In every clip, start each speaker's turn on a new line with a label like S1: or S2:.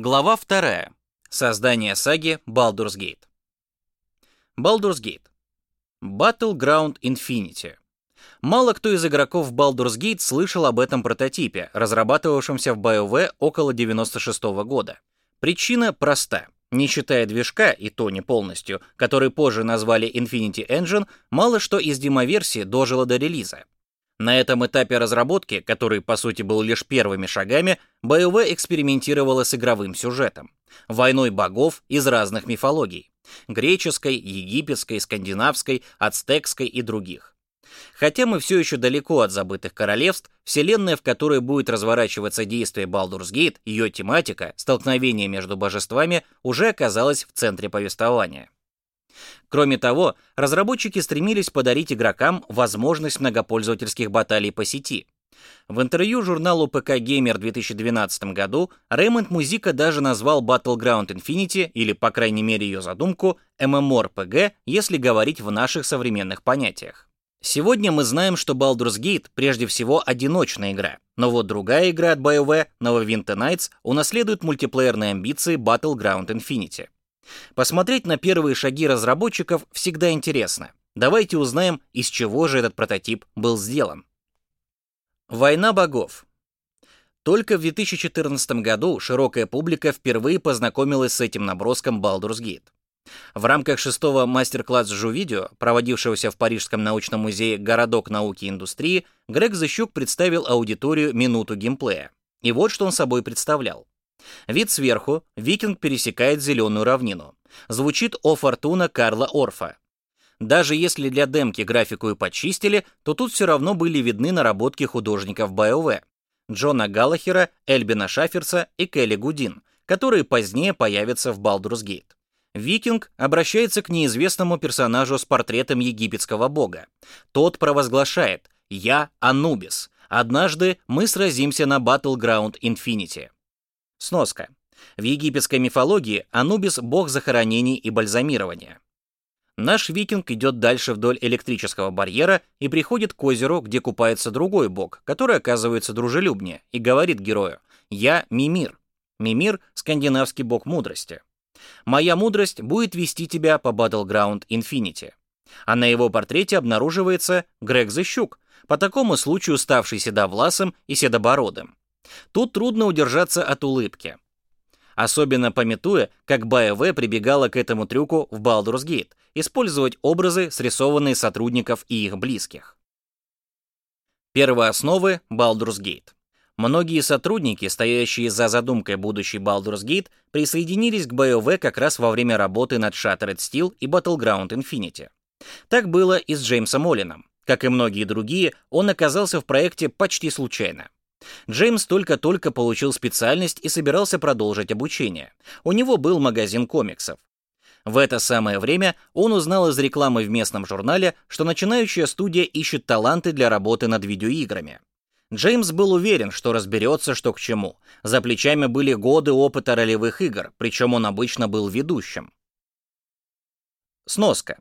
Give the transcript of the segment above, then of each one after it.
S1: Глава 2. Создание саги Baldur's Gate. Baldur's Gate. Battleground Infinity. Мало кто из игроков Baldur's Gate слышал об этом прототипе, разрабатывавшемся в BioWare около 96 -го года. Причина проста. Не считая движка, и то не полностью, который позже назвали Infinity Engine, мало что из демоверсии дожило до релиза. На этом этапе разработки, который по сути был лишь первыми шагами, BioWare экспериментировала с игровым сюжетом, войной богов из разных мифологий: греческой, египетской, скандинавской, ацтекской и других. Хотя мы все еще далеко от забытых королевств, вселенная, в которой будет разворачиваться действие Baldur's Gate, ее тематика, столкновение между божествами, уже оказалась в центре повествования. Кроме того, разработчики стремились подарить игрокам возможность многопользовательских баталий по сети. В интервью журналу ПК Gamer в 2012 году Рэймонд Музика даже назвал Battleground Infinity, или по крайней мере ее задумку, MMORPG, если говорить в наших современных понятиях. Сегодня мы знаем, что Baldur's Gate прежде всего одиночная игра, но вот другая игра от BioWare, Neverwinter Nights, унаследует мультиплеерные амбиции Battleground Infinity. Посмотреть на первые шаги разработчиков всегда интересно. Давайте узнаем, из чего же этот прототип был сделан. Война богов. Только в 2014 году широкая публика впервые познакомилась с этим наброском Baldur's Gate. В рамках шестого мастер-класса Жу-видео, проводившегося в Парижском научном музее «Городок науки и индустрии», Грег Защук представил аудиторию минуту геймплея. И вот что он собой представлял. Вид сверху, викинг пересекает зеленую равнину. Звучит «О фортуна» Карла Орфа. Даже если для демки графику и почистили, то тут все равно были видны наработки художников BioWare. Джона Галлахера, Эльбина Шаферса и Келли Гудин, которые позднее появятся в Baldur's Gate. Викинг обращается к неизвестному персонажу с портретом египетского бога. Тот провозглашает «Я Анубис. Однажды мы сразимся на Battleground Infinity». Сноска. В египетской мифологии Анубис — бог захоронений и бальзамирования. Наш викинг идет дальше вдоль электрического барьера и приходит к озеру, где купается другой бог, который оказывается дружелюбнее, и говорит герою «Я Мимир». Мимир — скандинавский бог мудрости. «Моя мудрость будет вести тебя по Battleground Infinity». А на его портрете обнаруживается Грег Защук, по такому случаю ставший седовласым и седобородым. Тут трудно удержаться от улыбки. Особенно пометуя, как BioWare прибегала к этому трюку в Baldur's Gate, использовать образы, срисованные сотрудников и их близких. Первоосновы Baldur's Gate. Многие сотрудники, стоящие за задумкой будущей Baldur's Gate, присоединились к BioWare как раз во время работы над Shattered Steel и Battleground Infinity. Так было и с Джеймсом Олином. Как и многие другие, он оказался в проекте почти случайно. Джеймс только-только получил специальность и собирался продолжить обучение. У него был магазин комиксов. В это самое время он узнал из рекламы в местном журнале, что начинающая студия ищет таланты для работы над видеоиграми. Джеймс был уверен, что разберется, что к чему. За плечами были годы опыта ролевых игр, причем он обычно был ведущим. Сноска.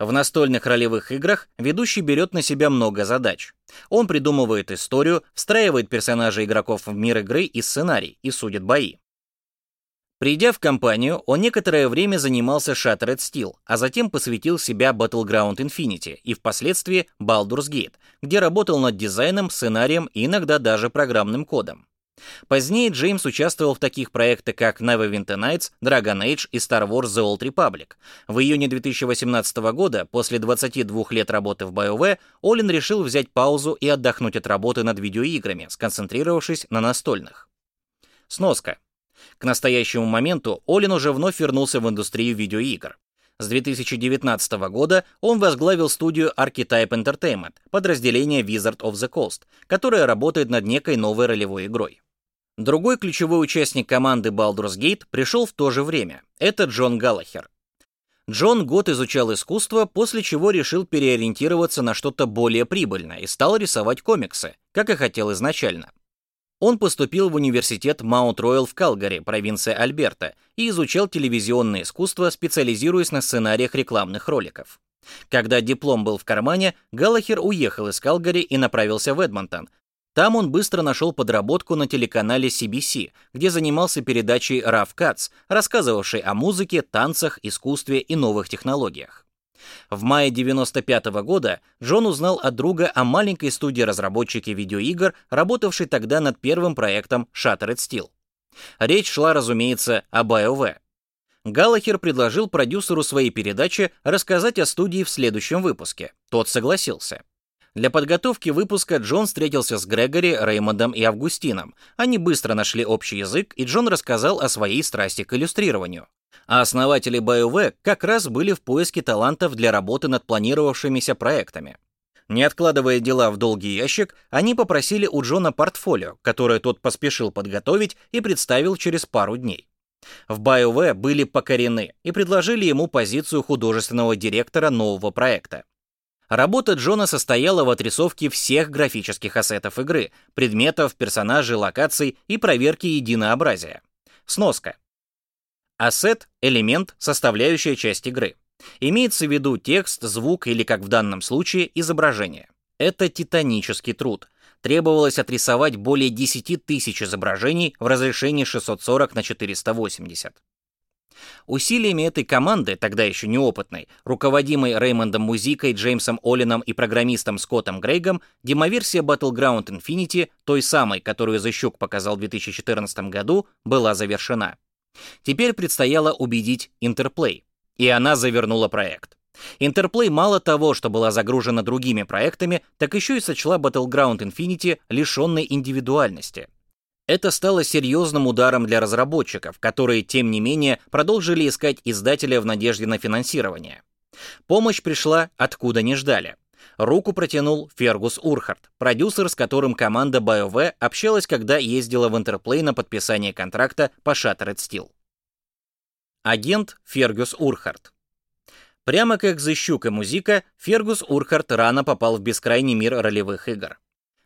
S1: В настольных ролевых играх ведущий берет на себя много задач. Он придумывает историю, встраивает персонажей игроков в мир игры и сценарий и судит бои. Придя в компанию, он некоторое время занимался Shattered Steel, а затем посвятил себя Battleground Infinity и впоследствии Baldur's Gate, где работал над дизайном, сценарием и иногда даже программным кодом. Позднее Джеймс участвовал в таких проектах, как Neverwinter Nights, Dragon Age и Star Wars The Old Republic. В июне 2018 года, после 22 лет работы в BioWare, Олин решил взять паузу и отдохнуть от работы над видеоиграми, сконцентрировавшись на настольных. Сноска. К настоящему моменту Олин уже вновь вернулся в индустрию видеоигр. С 2019 года он возглавил студию Archetype Entertainment, подразделение Wizard of the Coast, которая работает над некой новой ролевой игрой. Другой ключевой участник команды Baldur's Gate пришел в то же время. Это Джон Галлахер. Джон год изучал искусство, после чего решил переориентироваться на что-то более прибыльное и стал рисовать комиксы, как и хотел изначально. Он поступил в университет Маунт-Роyal в Калгари, провинция Альберта, и изучал телевизионное искусство, специализируясь на сценариях рекламных роликов. Когда диплом был в кармане, Галлахер уехал из Калгари и направился в Эдмонтон, Там он быстро нашел подработку на телеканале CBC, где занимался передачей Rough Cuts, рассказывавшей о музыке, танцах, искусстве и новых технологиях. В мае 95 -го года Джон узнал от друга о маленькой студии разработчики видеоигр, работавшей тогда над первым проектом Shattered Steel. Речь шла, разумеется, о BioWare. Галлахер предложил продюсеру своей передачи рассказать о студии в следующем выпуске. Тот согласился. Для подготовки выпуска Джон встретился с Грегори, Реймондом и Августином. Они быстро нашли общий язык, и Джон рассказал о своей страсти к иллюстрированию. А основатели BioWare как раз были в поиске талантов для работы над планировавшимися проектами. Не откладывая дела в долгий ящик, они попросили у Джона портфолио, которое тот поспешил подготовить и представил через пару дней. В BioWare были покорены и предложили ему позицию художественного директора нового проекта. Работа Джона состояла в отрисовке всех графических ассетов игры, предметов, персонажей, локаций и проверке единообразия. Сноска. Ассет — элемент, составляющая часть игры. Имеется в виду текст, звук или, как в данном случае, изображение. Это титанический труд. Требовалось отрисовать более 10 тысяч изображений в разрешении 640 на 480. Усилиями этой команды, тогда еще неопытной, руководимой Реймондом Музикой, Джеймсом Олином и программистом Скоттом Грейгом, демоверсия Battleground Infinity, той самой, которую The Щук показал в 2014 году, была завершена. Теперь предстояло убедить Interplay, и она завернула проект. Interplay мало того, что была загружена другими проектами, так еще и сочла Battleground Infinity лишенной индивидуальности. Это стало серьезным ударом для разработчиков, которые, тем не менее, продолжили искать издателя в надежде на финансирование. Помощь пришла откуда не ждали. Руку протянул Фергус Урхард, продюсер, с которым команда BioWare общалась, когда ездила в Интерплей на подписание контракта по Shattered Steel. Агент Фергус Урхард. Прямо как Зыщук и Музика, Фергус Урхард рано попал в бескрайний мир ролевых игр.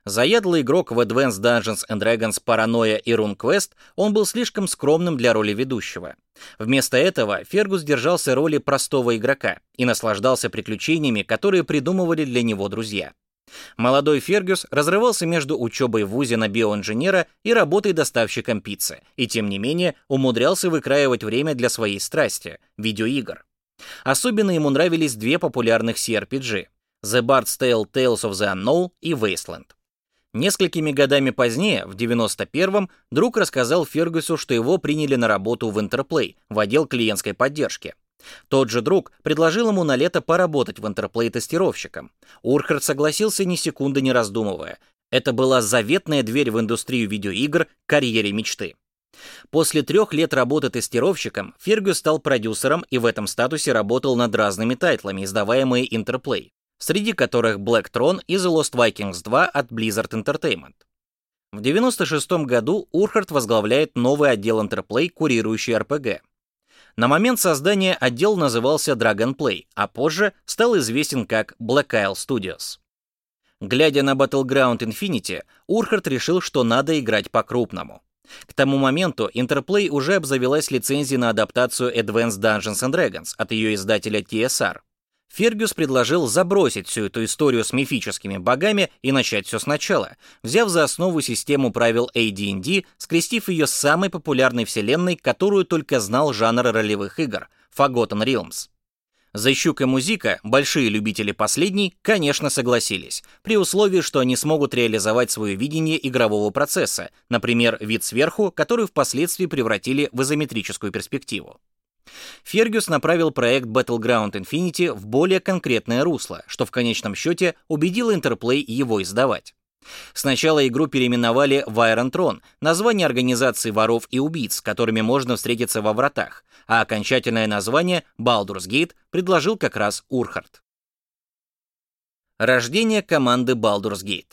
S1: Заядлый игрок в Advanced Dungeons and Dragons Paranoia и RuneQuest, он был слишком скромным для роли ведущего. Вместо этого Фергус держался роли простого игрока и наслаждался приключениями, которые придумывали для него друзья. Молодой Фергюс разрывался между учебой в ВУЗе на биоинженера и работой доставщиком пиццы, и тем не менее умудрялся выкраивать время для своей страсти — видеоигр. Особенно ему нравились две популярных CRPG — The Bard's Tale Tales of the Unknown и Wasteland. Несколькими годами позднее, в 91-м, друг рассказал Фергюсу, что его приняли на работу в Интерплей, в отдел клиентской поддержки. Тот же друг предложил ему на лето поработать в Интерплей тестировщиком. Урхард согласился ни секунды не раздумывая. Это была заветная дверь в индустрию видеоигр, карьере мечты. После трех лет работы тестировщиком Фергюс стал продюсером и в этом статусе работал над разными тайтлами, издаваемые Интерплей среди которых Black Throne и The Lost Vikings 2 от Blizzard Entertainment. В 96 году Урхард возглавляет новый отдел Interplay, курирующий RPG. На момент создания отдел назывался Dragonplay, а позже стал известен как Black Isle Studios. Глядя на Battleground Infinity, Урхард решил, что надо играть по-крупному. К тому моменту Interplay уже обзавелась лицензией на адаптацию Advanced Dungeons and Dragons от ее издателя TSR. Фергюс предложил забросить всю эту историю с мифическими богами и начать все сначала, взяв за основу систему правил AD&D, скрестив ее с самой популярной вселенной, которую только знал жанр ролевых игр — Forgotten Realms. Защук и Музика, большие любители последней, конечно, согласились, при условии, что они смогут реализовать свое видение игрового процесса, например, вид сверху, который впоследствии превратили в изометрическую перспективу. Фергюс направил проект Battleground Infinity в более конкретное русло, что в конечном счете убедило Интерплей его издавать. Сначала игру переименовали в Iron Throne, название организации воров и убийц, с которыми можно встретиться во вратах, а окончательное название Baldur's Gate предложил как раз Урхард. Рождение команды Baldur's Gate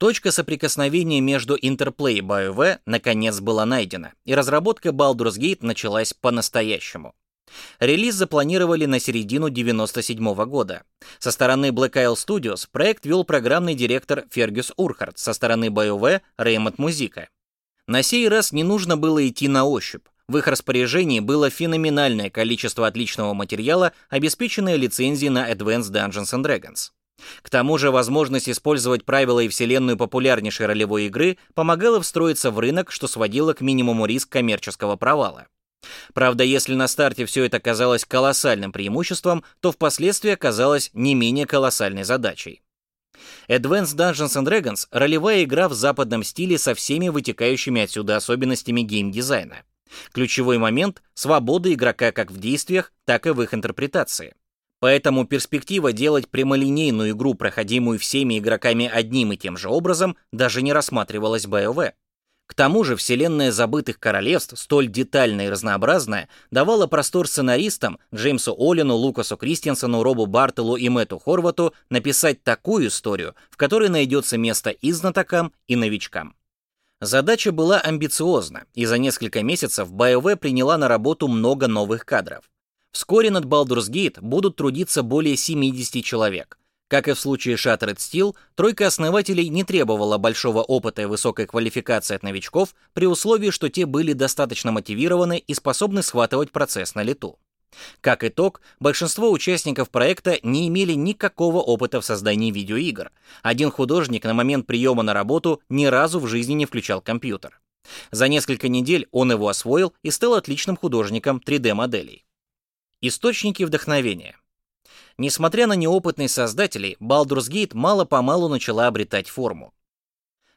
S1: Точка соприкосновения между Interplay и BioWare наконец была найдена, и разработка Baldur's Gate началась по-настоящему. Релиз запланировали на середину 97 -го года. Со стороны Black Isle Studios проект вел программный директор Фергюс Урхард, со стороны BioWare Реймонд Музика. На сей раз не нужно было идти на ощупь. В их распоряжении было феноменальное количество отличного материала, обеспеченное лицензией на Advanced Dungeons and Dragons. К тому же возможность использовать правила и вселенную популярнейшей ролевой игры помогала встроиться в рынок, что сводило к минимуму риск коммерческого провала. Правда, если на старте все это казалось колоссальным преимуществом, то впоследствии оказалось не менее колоссальной задачей. Advanced Dungeons and Dragons — ролевая игра в западном стиле со всеми вытекающими отсюда особенностями геймдизайна. Ключевой момент — свобода игрока как в действиях, так и в их интерпретации. Поэтому перспектива делать прямолинейную игру, проходимую всеми игроками одним и тем же образом, даже не рассматривалась BioWare. К тому же вселенная забытых королевств, столь детальная и разнообразная, давала простор сценаристам Джеймсу Олину, Лукасу Кристиансону, Робу Бартелу и Мэтту Хорвату написать такую историю, в которой найдется место и знатокам, и новичкам. Задача была амбициозна, и за несколько месяцев BioWare приняла на работу много новых кадров. Вскоре над Baldur's Gate будут трудиться более 70 человек, как и в случае Shattered Steel, тройка основателей не требовала большого опыта и высокой квалификации от новичков при условии, что те были достаточно мотивированы и способны схватывать процесс на лету. Как итог, большинство участников проекта не имели никакого опыта в создании видеоигр. Один художник на момент приема на работу ни разу в жизни не включал компьютер. За несколько недель он его освоил и стал отличным художником 3D-моделей. Источники вдохновения. Несмотря на неопытность создателей, Baldur's Gate мало-помалу начала обретать форму.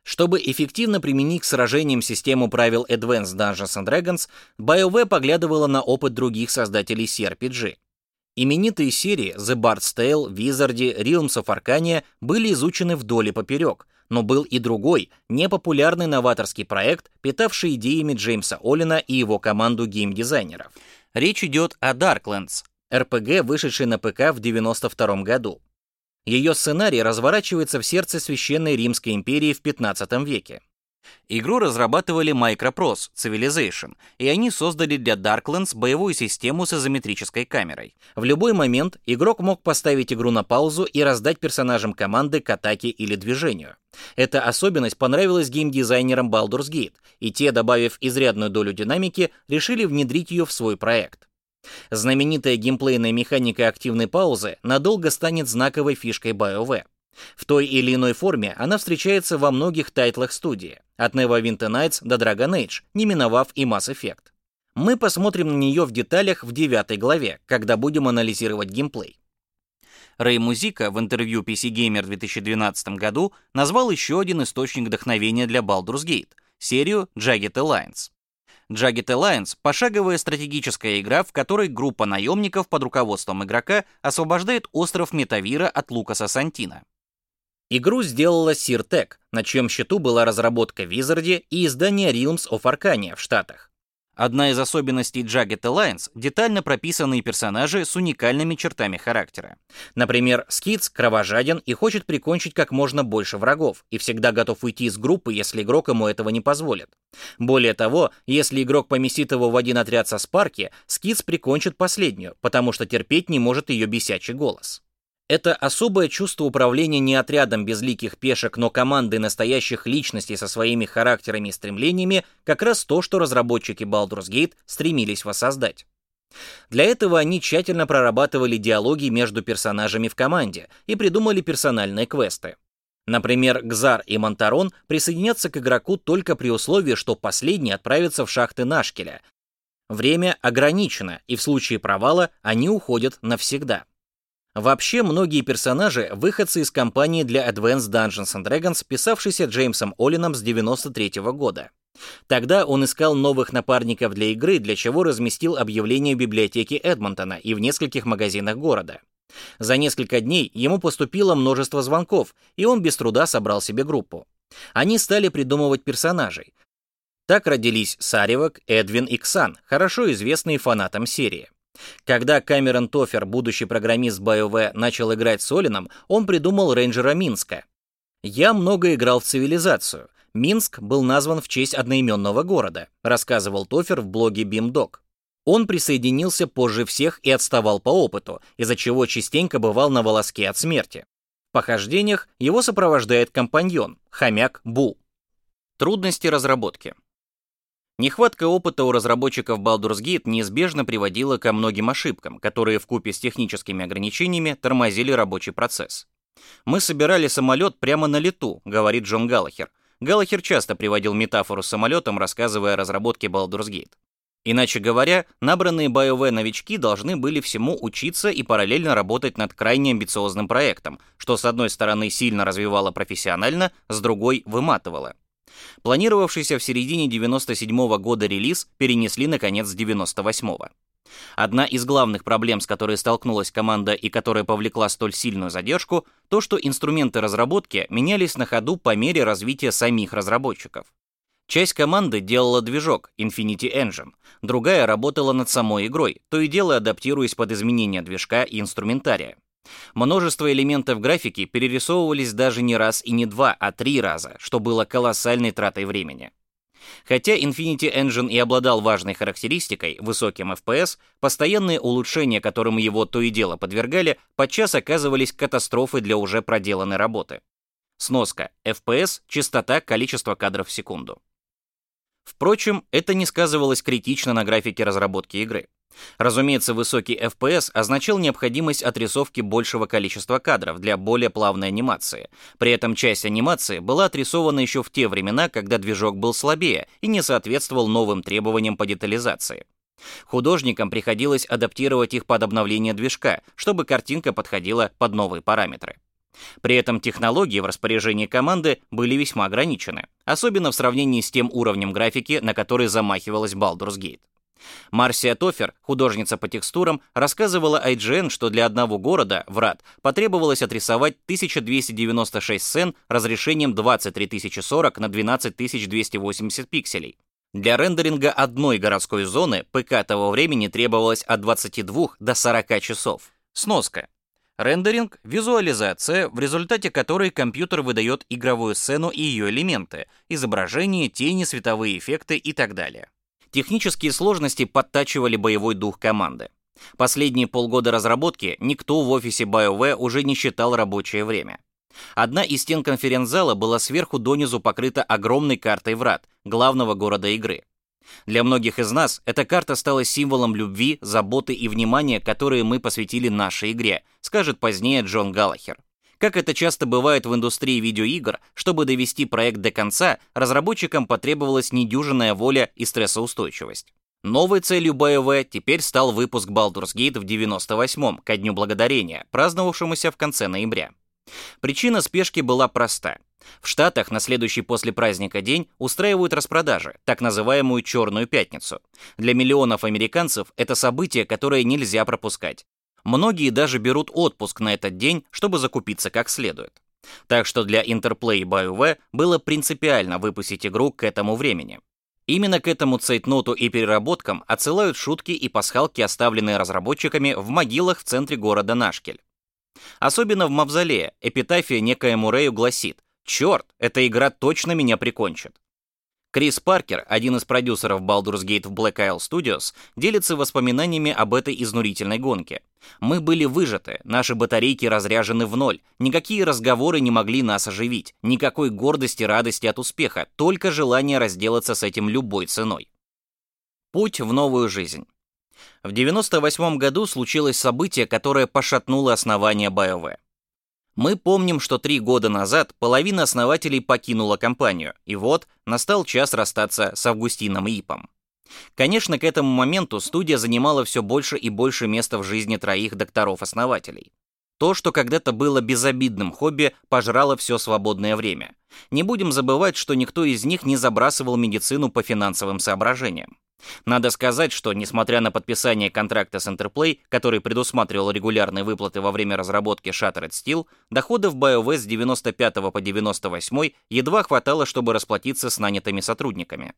S1: Чтобы эффективно применить к сражениям систему правил Advanced Dungeons and Dragons, BioWare поглядывала на опыт других создателей CRPG. Именитые серии The Bard's Tale, Wizardy, Realms of Arcania были изучены вдоль и поперек, но был и другой, непопулярный новаторский проект, питавший идеями Джеймса Оллина и его команду геймдизайнеров. Речь идет о Darklands, РПГ, вышедший на ПК в 92 году. Ее сценарий разворачивается в сердце Священной Римской империи в 15 веке. Игру разрабатывали Microprose Civilization, и они создали для Darklands боевую систему с изометрической камерой. В любой момент игрок мог поставить игру на паузу и раздать персонажам команды к атаке или движению. Эта особенность понравилась геймдизайнерам Baldur's Gate, и те, добавив изрядную долю динамики, решили внедрить ее в свой проект. Знаменитая геймплейная механика активной паузы надолго станет знаковой фишкой BioWare. В той или иной форме она встречается во многих тайтлах студии, от Neverwinter Nights до Dragon Age, не миновав и Mass Effect. Мы посмотрим на нее в деталях в девятой главе, когда будем анализировать геймплей. Рэй Музика в интервью PC Gamer в 2012 году назвал еще один источник вдохновения для Baldur's Gate — серию Jagged Alliance. Jagged Alliance — пошаговая стратегическая игра, в которой группа наемников под руководством игрока освобождает остров Метавира от Лукаса Сантина. Игру сделала Sirtech, на чьем счету была разработка Wizard и издание Realms of Arcania в Штатах. Одна из особенностей Jagged Alliance — детально прописанные персонажи с уникальными чертами характера. Например, Скидс кровожаден и хочет прикончить как можно больше врагов, и всегда готов уйти из группы, если игрок ему этого не позволит. Более того, если игрок поместит его в один отряд со Спарки, Скидс прикончит последнюю, потому что терпеть не может ее бесячий голос. Это особое чувство управления не отрядом безликих пешек, но командой настоящих личностей со своими характерами и стремлениями как раз то, что разработчики Baldur's Gate стремились воссоздать. Для этого они тщательно прорабатывали диалоги между персонажами в команде и придумали персональные квесты. Например, Гзар и Монтарон присоединятся к игроку только при условии, что последний отправится в шахты Нашкеля. Время ограничено, и в случае провала они уходят навсегда. Вообще, многие персонажи — выходцы из компании для Advanced Dungeons and Dragons, писавшейся Джеймсом Олином с 93 -го года. Тогда он искал новых напарников для игры, для чего разместил объявление в библиотеке Эдмонтона и в нескольких магазинах города. За несколько дней ему поступило множество звонков, и он без труда собрал себе группу. Они стали придумывать персонажей. Так родились Саривок, Эдвин и Ксан, хорошо известные фанатам серии. Когда Камерон Тофер, будущий программист BioWare, начал играть с Олином, он придумал рейнджера Минска. «Я много играл в цивилизацию. Минск был назван в честь одноименного города», рассказывал Тофер в блоге BeamDog. Он присоединился позже всех и отставал по опыту, из-за чего частенько бывал на волоске от смерти. В похождениях его сопровождает компаньон, хомяк Бу. Трудности разработки. Нехватка опыта у разработчиков Baldur's Gate неизбежно приводила ко многим ошибкам, которые вкупе с техническими ограничениями тормозили рабочий процесс. «Мы собирали самолет прямо на лету», — говорит Джон Галлахер. Галлахер часто приводил метафору с самолетом, рассказывая о разработке Baldur's Gate. Иначе говоря, набранные BioWare новички должны были всему учиться и параллельно работать над крайне амбициозным проектом, что с одной стороны сильно развивало профессионально, с другой выматывало. Планировавшийся в середине 97 -го года релиз перенесли на конец 98 -го. Одна из главных проблем, с которой столкнулась команда и которая повлекла столь сильную задержку, то, что инструменты разработки менялись на ходу по мере развития самих разработчиков. Часть команды делала движок Infinity Engine, другая работала над самой игрой, то и дело адаптируясь под изменения движка и инструментария. Множество элементов графики перерисовывались даже не раз и не два, а три раза, что было колоссальной тратой времени. Хотя Infinity Engine и обладал важной характеристикой, высоким FPS, постоянные улучшения, которым его то и дело подвергали, подчас оказывались катастрофой для уже проделанной работы. Сноска. FPS — частота, количество кадров в секунду. Впрочем, это не сказывалось критично на графике разработки игры. Разумеется, высокий FPS означал необходимость отрисовки большего количества кадров для более плавной анимации. При этом часть анимации была отрисована еще в те времена, когда движок был слабее и не соответствовал новым требованиям по детализации. Художникам приходилось адаптировать их под обновление движка, чтобы картинка подходила под новые параметры. При этом технологии в распоряжении команды были весьма ограничены, особенно в сравнении с тем уровнем графики, на который замахивалась Baldur's Gate. Марсия Тофер, художница по текстурам, рассказывала IGN, что для одного города, Врат, потребовалось отрисовать 1296 сцен разрешением 23040 на 12280 пикселей. Для рендеринга одной городской зоны ПК того времени требовалось от 22 до 40 часов. Сноска. Рендеринг — визуализация, в результате которой компьютер выдает игровую сцену и ее элементы, изображение, тени, световые эффекты и так далее. Технические сложности подтачивали боевой дух команды. Последние полгода разработки никто в офисе BioWare уже не считал рабочее время. Одна из стен конференц-зала была сверху донизу покрыта огромной картой врат, главного города игры. Для многих из нас эта карта стала символом любви, заботы и внимания, которые мы посвятили нашей игре, скажет позднее Джон Галлахер. Как это часто бывает в индустрии видеоигр, чтобы довести проект до конца, разработчикам потребовалась недюжинная воля и стрессоустойчивость. Новой целью BioWare теперь стал выпуск Baldur's Gate в 98-м, ко Дню Благодарения, праздновавшемуся в конце ноября. Причина спешки была проста. В Штатах на следующий после праздника день устраивают распродажи, так называемую «Черную пятницу». Для миллионов американцев это событие, которое нельзя пропускать. Многие даже берут отпуск на этот день, чтобы закупиться как следует. Так что для Interplay и BioWare было принципиально выпустить игру к этому времени. Именно к этому цейтноту и переработкам отсылают шутки и пасхалки, оставленные разработчиками в могилах в центре города Нашкель. Особенно в Мавзолее эпитафия некоему Рэю гласит Черт, эта игра точно меня прикончит. Крис Паркер, один из продюсеров Baldur's Gate в Black Isle Studios, делится воспоминаниями об этой изнурительной гонке. «Мы были выжаты, наши батарейки разряжены в ноль, никакие разговоры не могли нас оживить, никакой гордости, радости от успеха, только желание разделаться с этим любой ценой». Путь в новую жизнь. В 98 году случилось событие, которое пошатнуло основание BioWare. Мы помним, что три года назад половина основателей покинула компанию, и вот настал час расстаться с Августином Ипом. Конечно, к этому моменту студия занимала все больше и больше места в жизни троих докторов-основателей. То, что когда-то было безобидным хобби, пожрало все свободное время. Не будем забывать, что никто из них не забрасывал медицину по финансовым соображениям. Надо сказать, что, несмотря на подписание контракта с Interplay, который предусматривал регулярные выплаты во время разработки Shattered Steel, доходов BioWare с 95 по 98 едва хватало, чтобы расплатиться с нанятыми сотрудниками.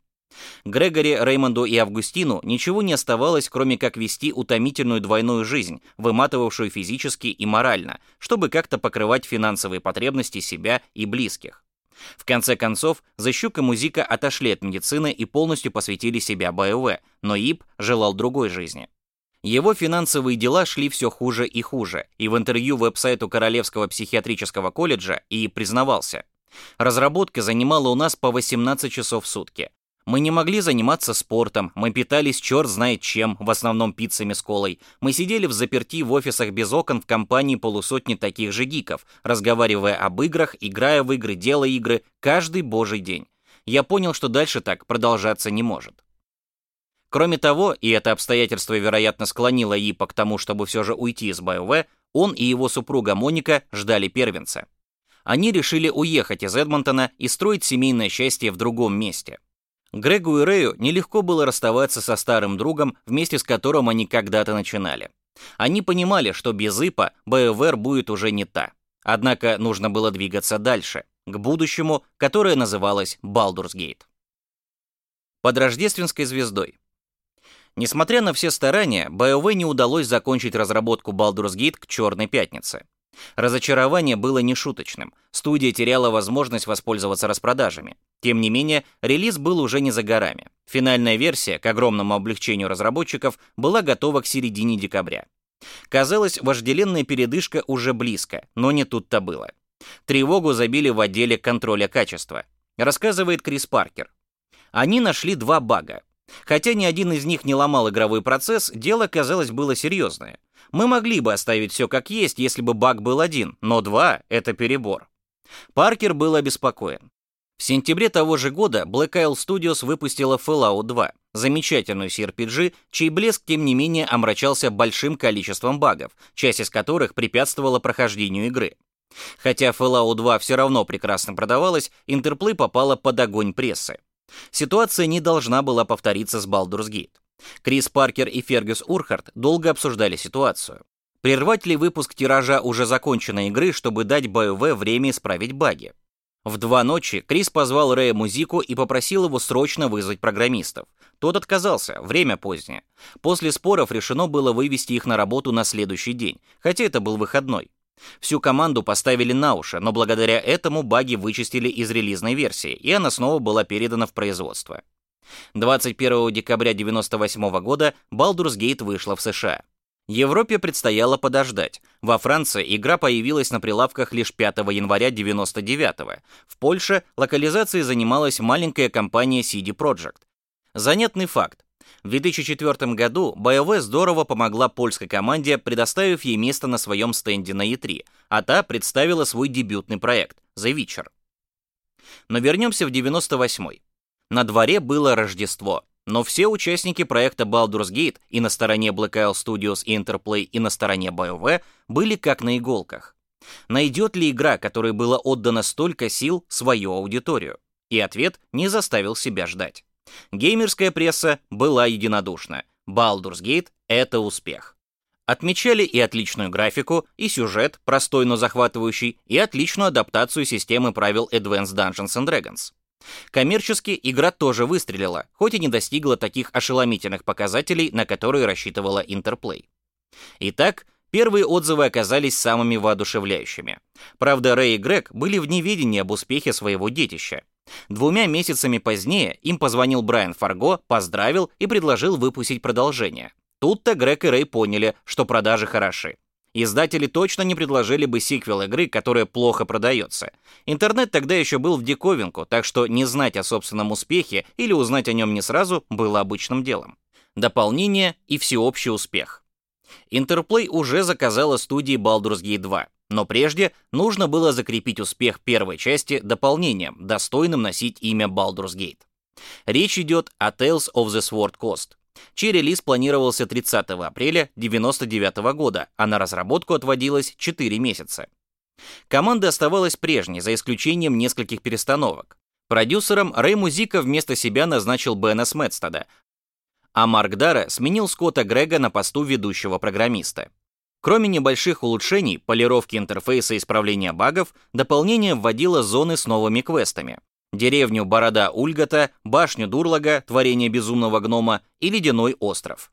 S1: Грегори, Реймонду и Августину ничего не оставалось, кроме как вести утомительную двойную жизнь, выматывавшую физически и морально, чтобы как-то покрывать финансовые потребности себя и близких. В конце концов, Защук и Музика отошли от медицины и полностью посвятили себя БОВ, но Ип желал другой жизни. Его финансовые дела шли все хуже и хуже, и в интервью веб-сайту Королевского психиатрического колледжа и признавался. Разработка занимала у нас по 18 часов в сутки. Мы не могли заниматься спортом, мы питались черт знает чем, в основном пиццами с колой. Мы сидели в заперти в офисах без окон в компании полусотни таких же гиков, разговаривая об играх, играя в игры, делая игры, каждый божий день. Я понял, что дальше так продолжаться не может. Кроме того, и это обстоятельство, вероятно, склонило Ипа к тому, чтобы все же уйти из BioWare, он и его супруга Моника ждали первенца. Они решили уехать из Эдмонтона и строить семейное счастье в другом месте. Грегу и Рэю нелегко было расставаться со старым другом, вместе с которым они когда-то начинали. Они понимали, что без ИПа BioWare будет уже не та. Однако нужно было двигаться дальше, к будущему, которое называлось Gate. Под рождественской звездой. Несмотря на все старания, BioWare не удалось закончить разработку Baldur's Gate к Черной Пятнице. Разочарование было нешуточным. Студия теряла возможность воспользоваться распродажами. Тем не менее, релиз был уже не за горами. Финальная версия, к огромному облегчению разработчиков, была готова к середине декабря. Казалось, вожделенная передышка уже близко, но не тут-то было. Тревогу забили в отделе контроля качества. Рассказывает Крис Паркер. Они нашли два бага, Хотя ни один из них не ломал игровой процесс, дело, казалось, было серьезное. Мы могли бы оставить все как есть, если бы баг был один, но два — это перебор. Паркер был обеспокоен. В сентябре того же года Black Isle Studios выпустила Fallout 2, замечательную CRPG, чей блеск, тем не менее, омрачался большим количеством багов, часть из которых препятствовала прохождению игры. Хотя Fallout 2 все равно прекрасно продавалась, Interplay попала под огонь прессы. Ситуация не должна была повториться с Baldur's Gate. Крис Паркер и Фергюс Урхард долго обсуждали ситуацию. Прервать ли выпуск тиража уже законченной игры, чтобы дать BioWare время исправить баги? В два ночи Крис позвал Рэя Музику и попросил его срочно вызвать программистов. Тот отказался, время позднее. После споров решено было вывести их на работу на следующий день, хотя это был выходной. Всю команду поставили на уши, но благодаря этому баги вычистили из релизной версии, и она снова была передана в производство. 21 декабря 1998 года Baldur's Gate вышла в США. Европе предстояло подождать. Во Франции игра появилась на прилавках лишь 5 января 1999 В Польше локализацией занималась маленькая компания CD Projekt. Занятный факт. В 2004 году BioWare здорово помогла польской команде, предоставив ей место на своем стенде на E3, а та представила свой дебютный проект The Witcher. Но вернемся в 98-й. На дворе было Рождество, но все участники проекта Baldur's Gate и на стороне Black Isle Studios и Interplay, и на стороне BioWare были как на иголках. Найдет ли игра, которой было отдано столько сил, свою аудиторию? И ответ не заставил себя ждать. Геймерская пресса была единодушна. Baldur's Gate — это успех. Отмечали и отличную графику, и сюжет, простой, но захватывающий, и отличную адаптацию системы правил Advanced Dungeons and Dragons. Коммерчески игра тоже выстрелила, хоть и не достигла таких ошеломительных показателей, на которые рассчитывала Interplay. Итак, первые отзывы оказались самыми воодушевляющими. Правда, Рэй и Грег были в неведении об успехе своего детища. Двумя месяцами позднее им позвонил Брайан Фарго, поздравил и предложил выпустить продолжение. Тут-то Грег и Рэй поняли, что продажи хороши. Издатели точно не предложили бы сиквел игры, которая плохо продается. Интернет тогда еще был в диковинку, так что не знать о собственном успехе или узнать о нем не сразу было обычным делом. Дополнение и всеобщий успех. Интерплей уже заказала студии Baldur's Gate 2. Но прежде нужно было закрепить успех первой части дополнением, достойным носить имя Baldur's Gate. Речь идет о Tales of the Sword Coast, чей релиз планировался 30 апреля 1999 года, а на разработку отводилось 4 месяца. Команда оставалась прежней, за исключением нескольких перестановок. Продюсером Рэй Музика вместо себя назначил Бена Сметстада, а Марк Дара сменил Скотта Грега на посту ведущего программиста. Кроме небольших улучшений, полировки интерфейса и исправления багов, дополнение вводило зоны с новыми квестами. Деревню Борода Ульгата, башню Дурлага, творение безумного гнома и ледяной остров.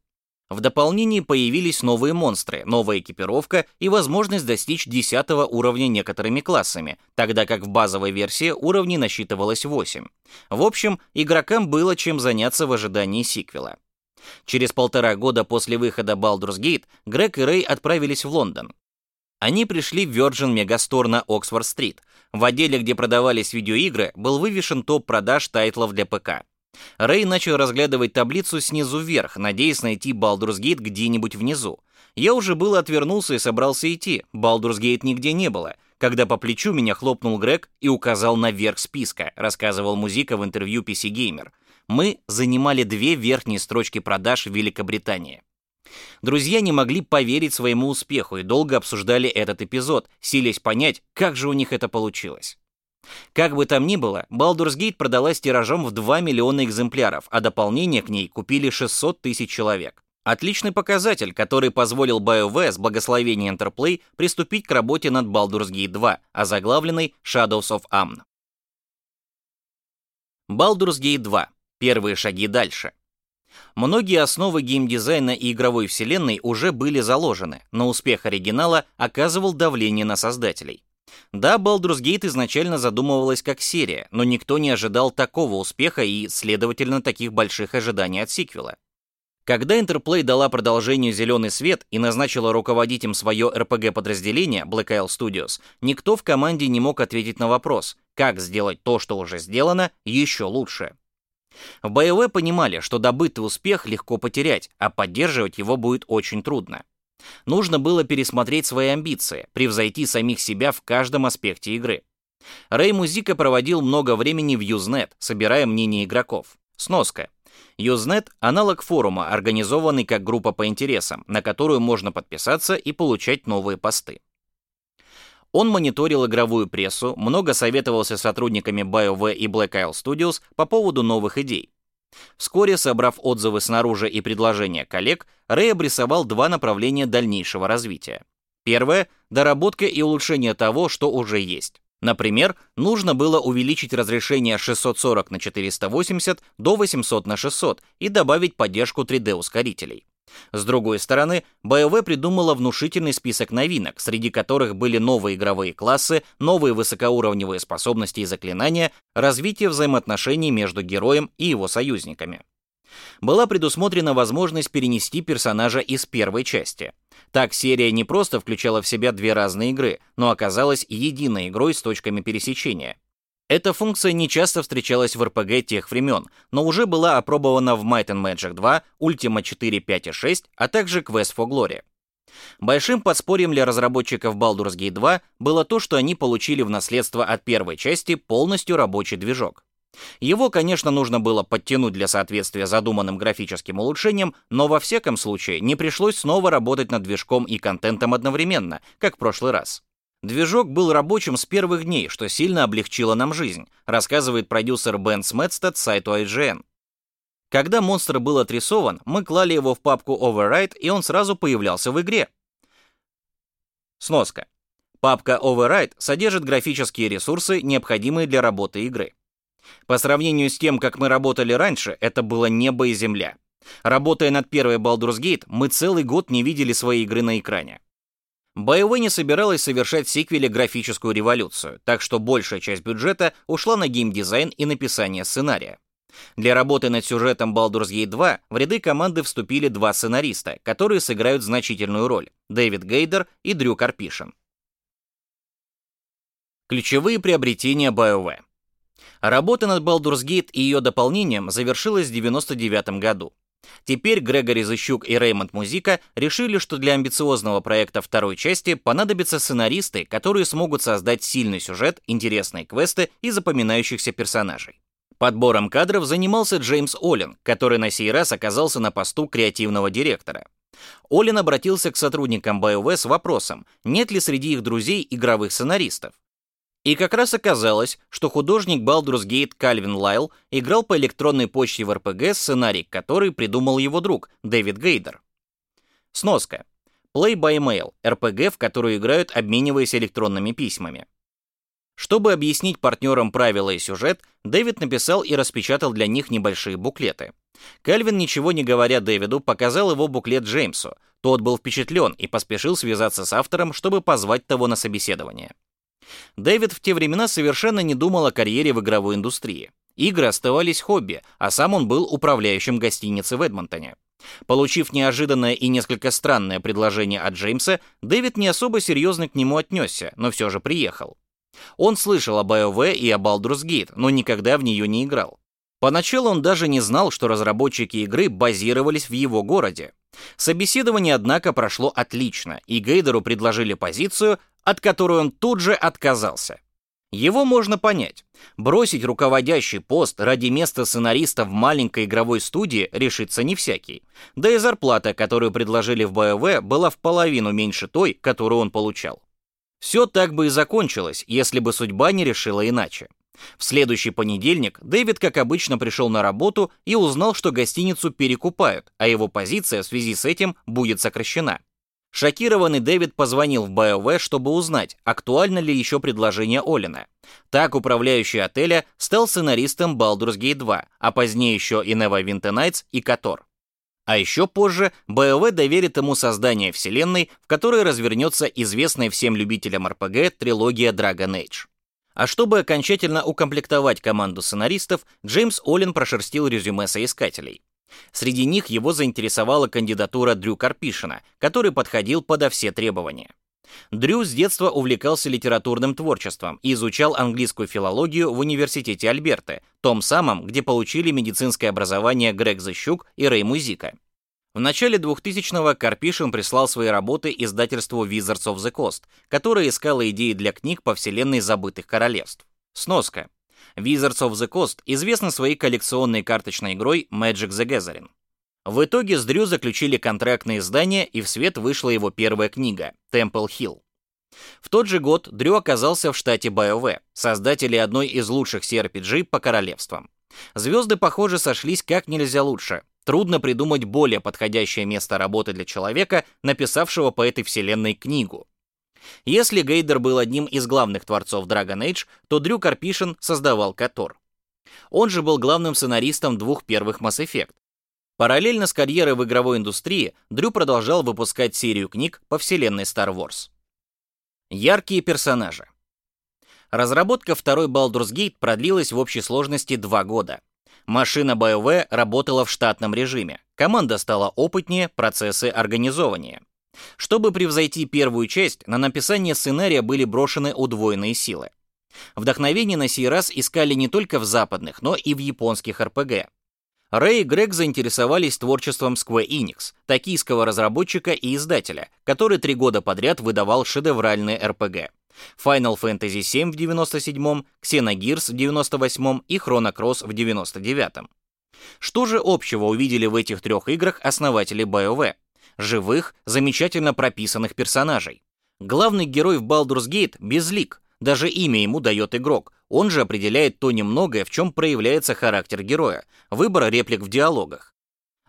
S1: В дополнении появились новые монстры, новая экипировка и возможность достичь 10 уровня некоторыми классами, тогда как в базовой версии уровней насчитывалось 8. В общем, игрокам было чем заняться в ожидании сиквела. Через полтора года после выхода Baldur's Gate Грег и Рэй отправились в Лондон. Они пришли в Virgin Megastore на Оксфорд-стрит. В отделе, где продавались видеоигры, был вывешен топ продаж тайтлов для ПК. Рэй начал разглядывать таблицу снизу вверх, надеясь найти Baldur's Gate где-нибудь внизу. Я уже было отвернулся и собрался идти. Baldur's Gate нигде не было, когда по плечу меня хлопнул Грег и указал на верх списка, рассказывал Музыка в интервью PC Gamer. Мы занимали две верхние строчки продаж в Великобритании. Друзья не могли поверить своему успеху и долго обсуждали этот эпизод, силясь понять, как же у них это получилось. Как бы там ни было, Baldur's Gate продалась тиражом в 2 миллиона экземпляров, а дополнение к ней купили 600 тысяч человек. Отличный показатель, который позволил BioWare с благословения Interplay приступить к работе над Baldur's Gate 2, озаглавленной Shadows of Amn. Baldur's Gate 2. Первые шаги дальше. Многие основы геймдизайна и игровой вселенной уже были заложены, но успех оригинала оказывал давление на создателей. Да, Baldur's Gate изначально задумывалась как серия, но никто не ожидал такого успеха и, следовательно, таких больших ожиданий от сиквела. Когда Interplay дала продолжению «Зеленый свет» и назначила руководить свое RPG-подразделение Black Isle Studios, никто в команде не мог ответить на вопрос, как сделать то, что уже сделано, еще лучше. В BioWare понимали, что добытый успех легко потерять, а поддерживать его будет очень трудно. Нужно было пересмотреть свои амбиции, превзойти самих себя в каждом аспекте игры. Рэй Музика проводил много времени в Usenet, собирая мнения игроков. Сноска. Usenet — аналог форума, организованный как группа по интересам, на которую можно подписаться и получать новые посты. Он мониторил игровую прессу, много советовался с сотрудниками BioWare и Black Isle Studios по поводу новых идей. Вскоре, собрав отзывы снаружи и предложения коллег, Рэй обрисовал два направления дальнейшего развития. Первое — доработка и улучшение того, что уже есть. Например, нужно было увеличить разрешение 640 на 480 до 800 на 600 и добавить поддержку 3D-ускорителей. С другой стороны, BioWare придумала внушительный список новинок, среди которых были новые игровые классы, новые высокоуровневые способности и заклинания, развитие взаимоотношений между героем и его союзниками. Была предусмотрена возможность перенести персонажа из первой части. Так серия не просто включала в себя две разные игры, но оказалась единой игрой с точками пересечения. Эта функция не часто встречалась в RPG тех времен, но уже была опробована в Might and Magic 2, Ultima 4, 5 и 6, а также Quest for Glory. Большим подспорьем для разработчиков Baldur's Gate 2 было то, что они получили в наследство от первой части полностью рабочий движок. Его, конечно, нужно было подтянуть для соответствия задуманным графическим улучшениям, но во всяком случае не пришлось снова работать над движком и контентом одновременно, как в прошлый раз. Движок был рабочим с первых дней, что сильно облегчило нам жизнь, рассказывает продюсер Бен Сметстед сайту IGN. Когда монстр был отрисован, мы клали его в папку Override, и он сразу появлялся в игре. Сноска. Папка Override содержит графические ресурсы, необходимые для работы игры. По сравнению с тем, как мы работали раньше, это было небо и земля. Работая над первой Baldur's Gate, мы целый год не видели своей игры на экране. BioWare не собиралась совершать сиквеле графическую революцию, так что большая часть бюджета ушла на геймдизайн и написание сценария. Для работы над сюжетом Baldur's Gate 2 в ряды команды вступили два сценариста, которые сыграют значительную роль — Дэвид Гейдер и Дрю Карпишин. Ключевые приобретения BioWare. Работа над Baldur's Gate и ее дополнением завершилась в 1999 году. Теперь Грегори Зыщук и Реймонд Музика решили, что для амбициозного проекта второй части понадобятся сценаристы, которые смогут создать сильный сюжет, интересные квесты и запоминающихся персонажей. Подбором кадров занимался Джеймс Оллен, который на сей раз оказался на посту креативного директора. Оллен обратился к сотрудникам BioWare с вопросом, нет ли среди их друзей игровых сценаристов. И как раз оказалось, что художник Baldur's Gate Кальвин Лайл играл по электронной почте в РПГ сценарий, который придумал его друг Дэвид Гейдер. Сноска. Play by Mail — РПГ, в которую играют, обмениваясь электронными письмами. Чтобы объяснить партнерам правила и сюжет, Дэвид написал и распечатал для них небольшие буклеты. Кальвин, ничего не говоря Дэвиду, показал его буклет Джеймсу. Тот был впечатлен и поспешил связаться с автором, чтобы позвать того на собеседование. Дэвид в те времена совершенно не думал о карьере в игровой индустрии. Игры оставались хобби, а сам он был управляющим гостиницы в Эдмонтоне. Получив неожиданное и несколько странное предложение от Джеймса, Дэвид не особо серьезно к нему отнесся, но все же приехал. Он слышал о BioWare и о Baldur's Gate, но никогда в нее не играл. Поначалу он даже не знал, что разработчики игры базировались в его городе. Собеседование, однако, прошло отлично, и Гейдеру предложили позицию, от которой он тут же отказался. Его можно понять. Бросить руководящий пост ради места сценариста в маленькой игровой студии решится не всякий. Да и зарплата, которую предложили в БОВ, была в половину меньше той, которую он получал. Все так бы и закончилось, если бы судьба не решила иначе. В следующий понедельник Дэвид, как обычно, пришел на работу и узнал, что гостиницу перекупают, а его позиция в связи с этим будет сокращена. Шокированный Дэвид позвонил в BioWare, чтобы узнать, актуально ли еще предложение Олина. Так управляющий отеля стал сценаристом Baldur's Gate 2, а позднее еще и Neverwinter Nights и Котор. А еще позже BioWare доверит ему создание вселенной, в которой развернется известная всем любителям RPG трилогия Dragon Age. А чтобы окончательно укомплектовать команду сценаристов, Джеймс Оллен прошерстил резюме соискателей. Среди них его заинтересовала кандидатура Дрю Карпишина, который подходил подо все требования. Дрю с детства увлекался литературным творчеством и изучал английскую филологию в университете Альберты, том самом, где получили медицинское образование Грег Защук и Рэй Музика. В начале 2000-го Карпишин прислал свои работы издательству Wizards of the Coast, которое искало идеи для книг по вселенной забытых королевств. Сноска. Wizards of the Coast известна своей коллекционной карточной игрой Magic the Gathering. В итоге с Дрю заключили контракт на издание, и в свет вышла его первая книга Temple Hill. В тот же год Дрю оказался в штате BioWare, создатели одной из лучших CRPG по королевствам. Звезды, похоже, сошлись как нельзя лучше. Трудно придумать более подходящее место работы для человека, написавшего по этой вселенной книгу. Если Гейдер был одним из главных творцов Dragon Age, то Дрю Карпишин создавал Котор. Он же был главным сценаристом двух первых Mass Effect. Параллельно с карьерой в игровой индустрии, Дрю продолжал выпускать серию книг по вселенной Star Wars. Яркие персонажи. Разработка второй Baldur's Gate продлилась в общей сложности два года. Машина BioWare работала в штатном режиме. Команда стала опытнее, процессы организованнее. Чтобы превзойти первую часть, на написание сценария были брошены удвоенные силы. Вдохновение на сей раз искали не только в западных, но и в японских РПГ. Рэй и Грег заинтересовались творчеством Square Enix, токийского разработчика и издателя, который три года подряд выдавал шедевральные РПГ. Final Fantasy VII в 97-м, Xenogears в 98-м и Chrono Cross в 99-м. Что же общего увидели в этих трех играх основатели BioWare? Живых, замечательно прописанных персонажей. Главный герой в Baldur's Gate безлик, даже имя ему дает игрок, он же определяет то немногое, в чем проявляется характер героя, выбор реплик в диалогах.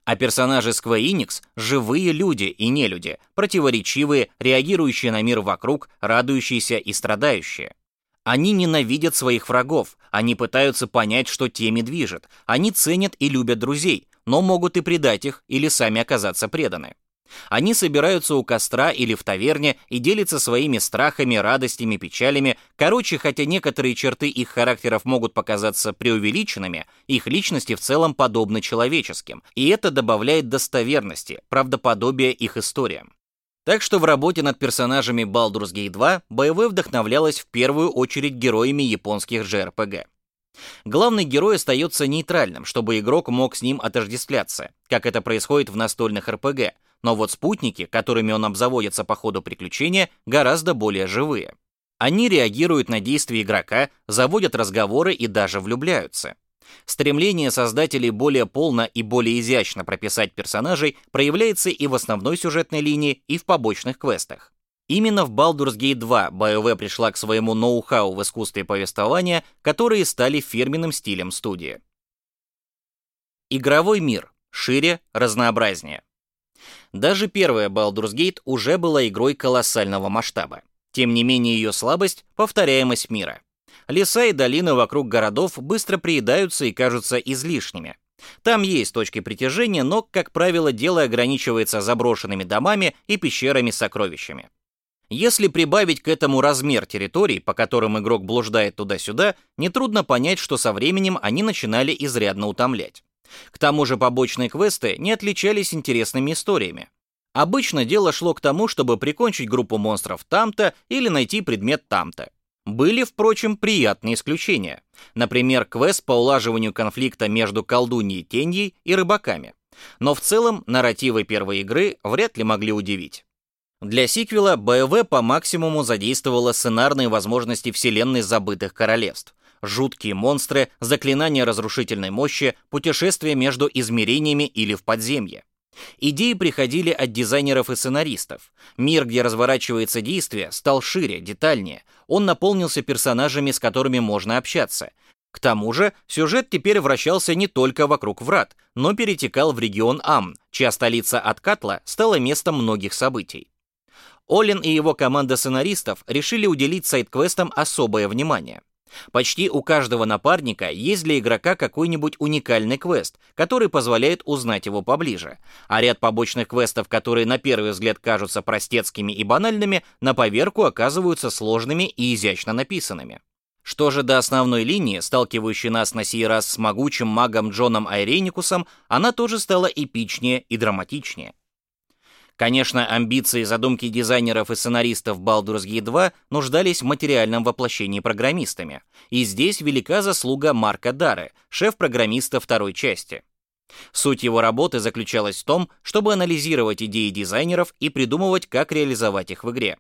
S1: А персонажи Square Enix — живые люди и нелюди, противоречивые, реагирующие на мир вокруг, радующиеся и страдающие. Они ненавидят своих врагов, они пытаются понять, что теми движет, они ценят и любят друзей, но могут и предать их или сами оказаться преданы. Они собираются у костра или в таверне и делятся своими страхами, радостями, печалями. Короче, хотя некоторые черты их характеров могут показаться преувеличенными, их личности в целом подобны человеческим, и это добавляет достоверности, правдоподобия их историям. Так что в работе над персонажами Baldur's Gate 2 БВ вдохновлялась в первую очередь героями японских JRPG. Главный герой остается нейтральным, чтобы игрок мог с ним отождествляться, как это происходит в настольных РПГ, но вот спутники, которыми он обзаводится по ходу приключения, гораздо более живые. Они реагируют на действия игрока, заводят разговоры и даже влюбляются. Стремление создателей более полно и более изящно прописать персонажей проявляется и в основной сюжетной линии, и в побочных квестах. Именно в Baldur's Gate 2 BioWare пришла к своему ноу-хау в искусстве повествования, которые стали фирменным стилем студии. Игровой мир. Шире, разнообразнее. Даже первая Baldur's Gate уже была игрой колоссального масштаба. Тем не менее ее слабость — повторяемость мира. Леса и долины вокруг городов быстро приедаются и кажутся излишними. Там есть точки притяжения, но, как правило, дело ограничивается заброшенными домами и пещерами с сокровищами. Если прибавить к этому размер территорий, по которым игрок блуждает туда-сюда, нетрудно понять, что со временем они начинали изрядно утомлять. К тому же побочные квесты не отличались интересными историями. Обычно дело шло к тому, чтобы прикончить группу монстров там-то или найти предмет там-то. Были, впрочем, приятные исключения. Например, квест по улаживанию конфликта между колдуньей Теньей и рыбаками. Но в целом нарративы первой игры вряд ли могли удивить. Для сиквела БВ по максимуму задействовала сценарные возможности вселенной забытых королевств. Жуткие монстры, заклинания разрушительной мощи, путешествия между измерениями или в подземье. Идеи приходили от дизайнеров и сценаристов. Мир, где разворачивается действие, стал шире, детальнее. Он наполнился персонажами, с которыми можно общаться. К тому же, сюжет теперь вращался не только вокруг врат, но перетекал в регион Амн, чья столица Откатла стала местом многих событий. Олин и его команда сценаристов решили уделить сайт-квестам особое внимание. Почти у каждого напарника есть для игрока какой-нибудь уникальный квест, который позволяет узнать его поближе, а ряд побочных квестов, которые на первый взгляд кажутся простецкими и банальными, на поверку оказываются сложными и изящно написанными. Что же до основной линии, сталкивающей нас на сей раз с могучим магом Джоном Айреникусом, она тоже стала эпичнее и драматичнее. Конечно, амбиции и задумки дизайнеров и сценаристов Baldur's Gate 2 нуждались в материальном воплощении программистами, и здесь велика заслуга Марка Дары, шеф-программиста второй части. Суть его работы заключалась в том, чтобы анализировать идеи дизайнеров и придумывать, как реализовать их в игре.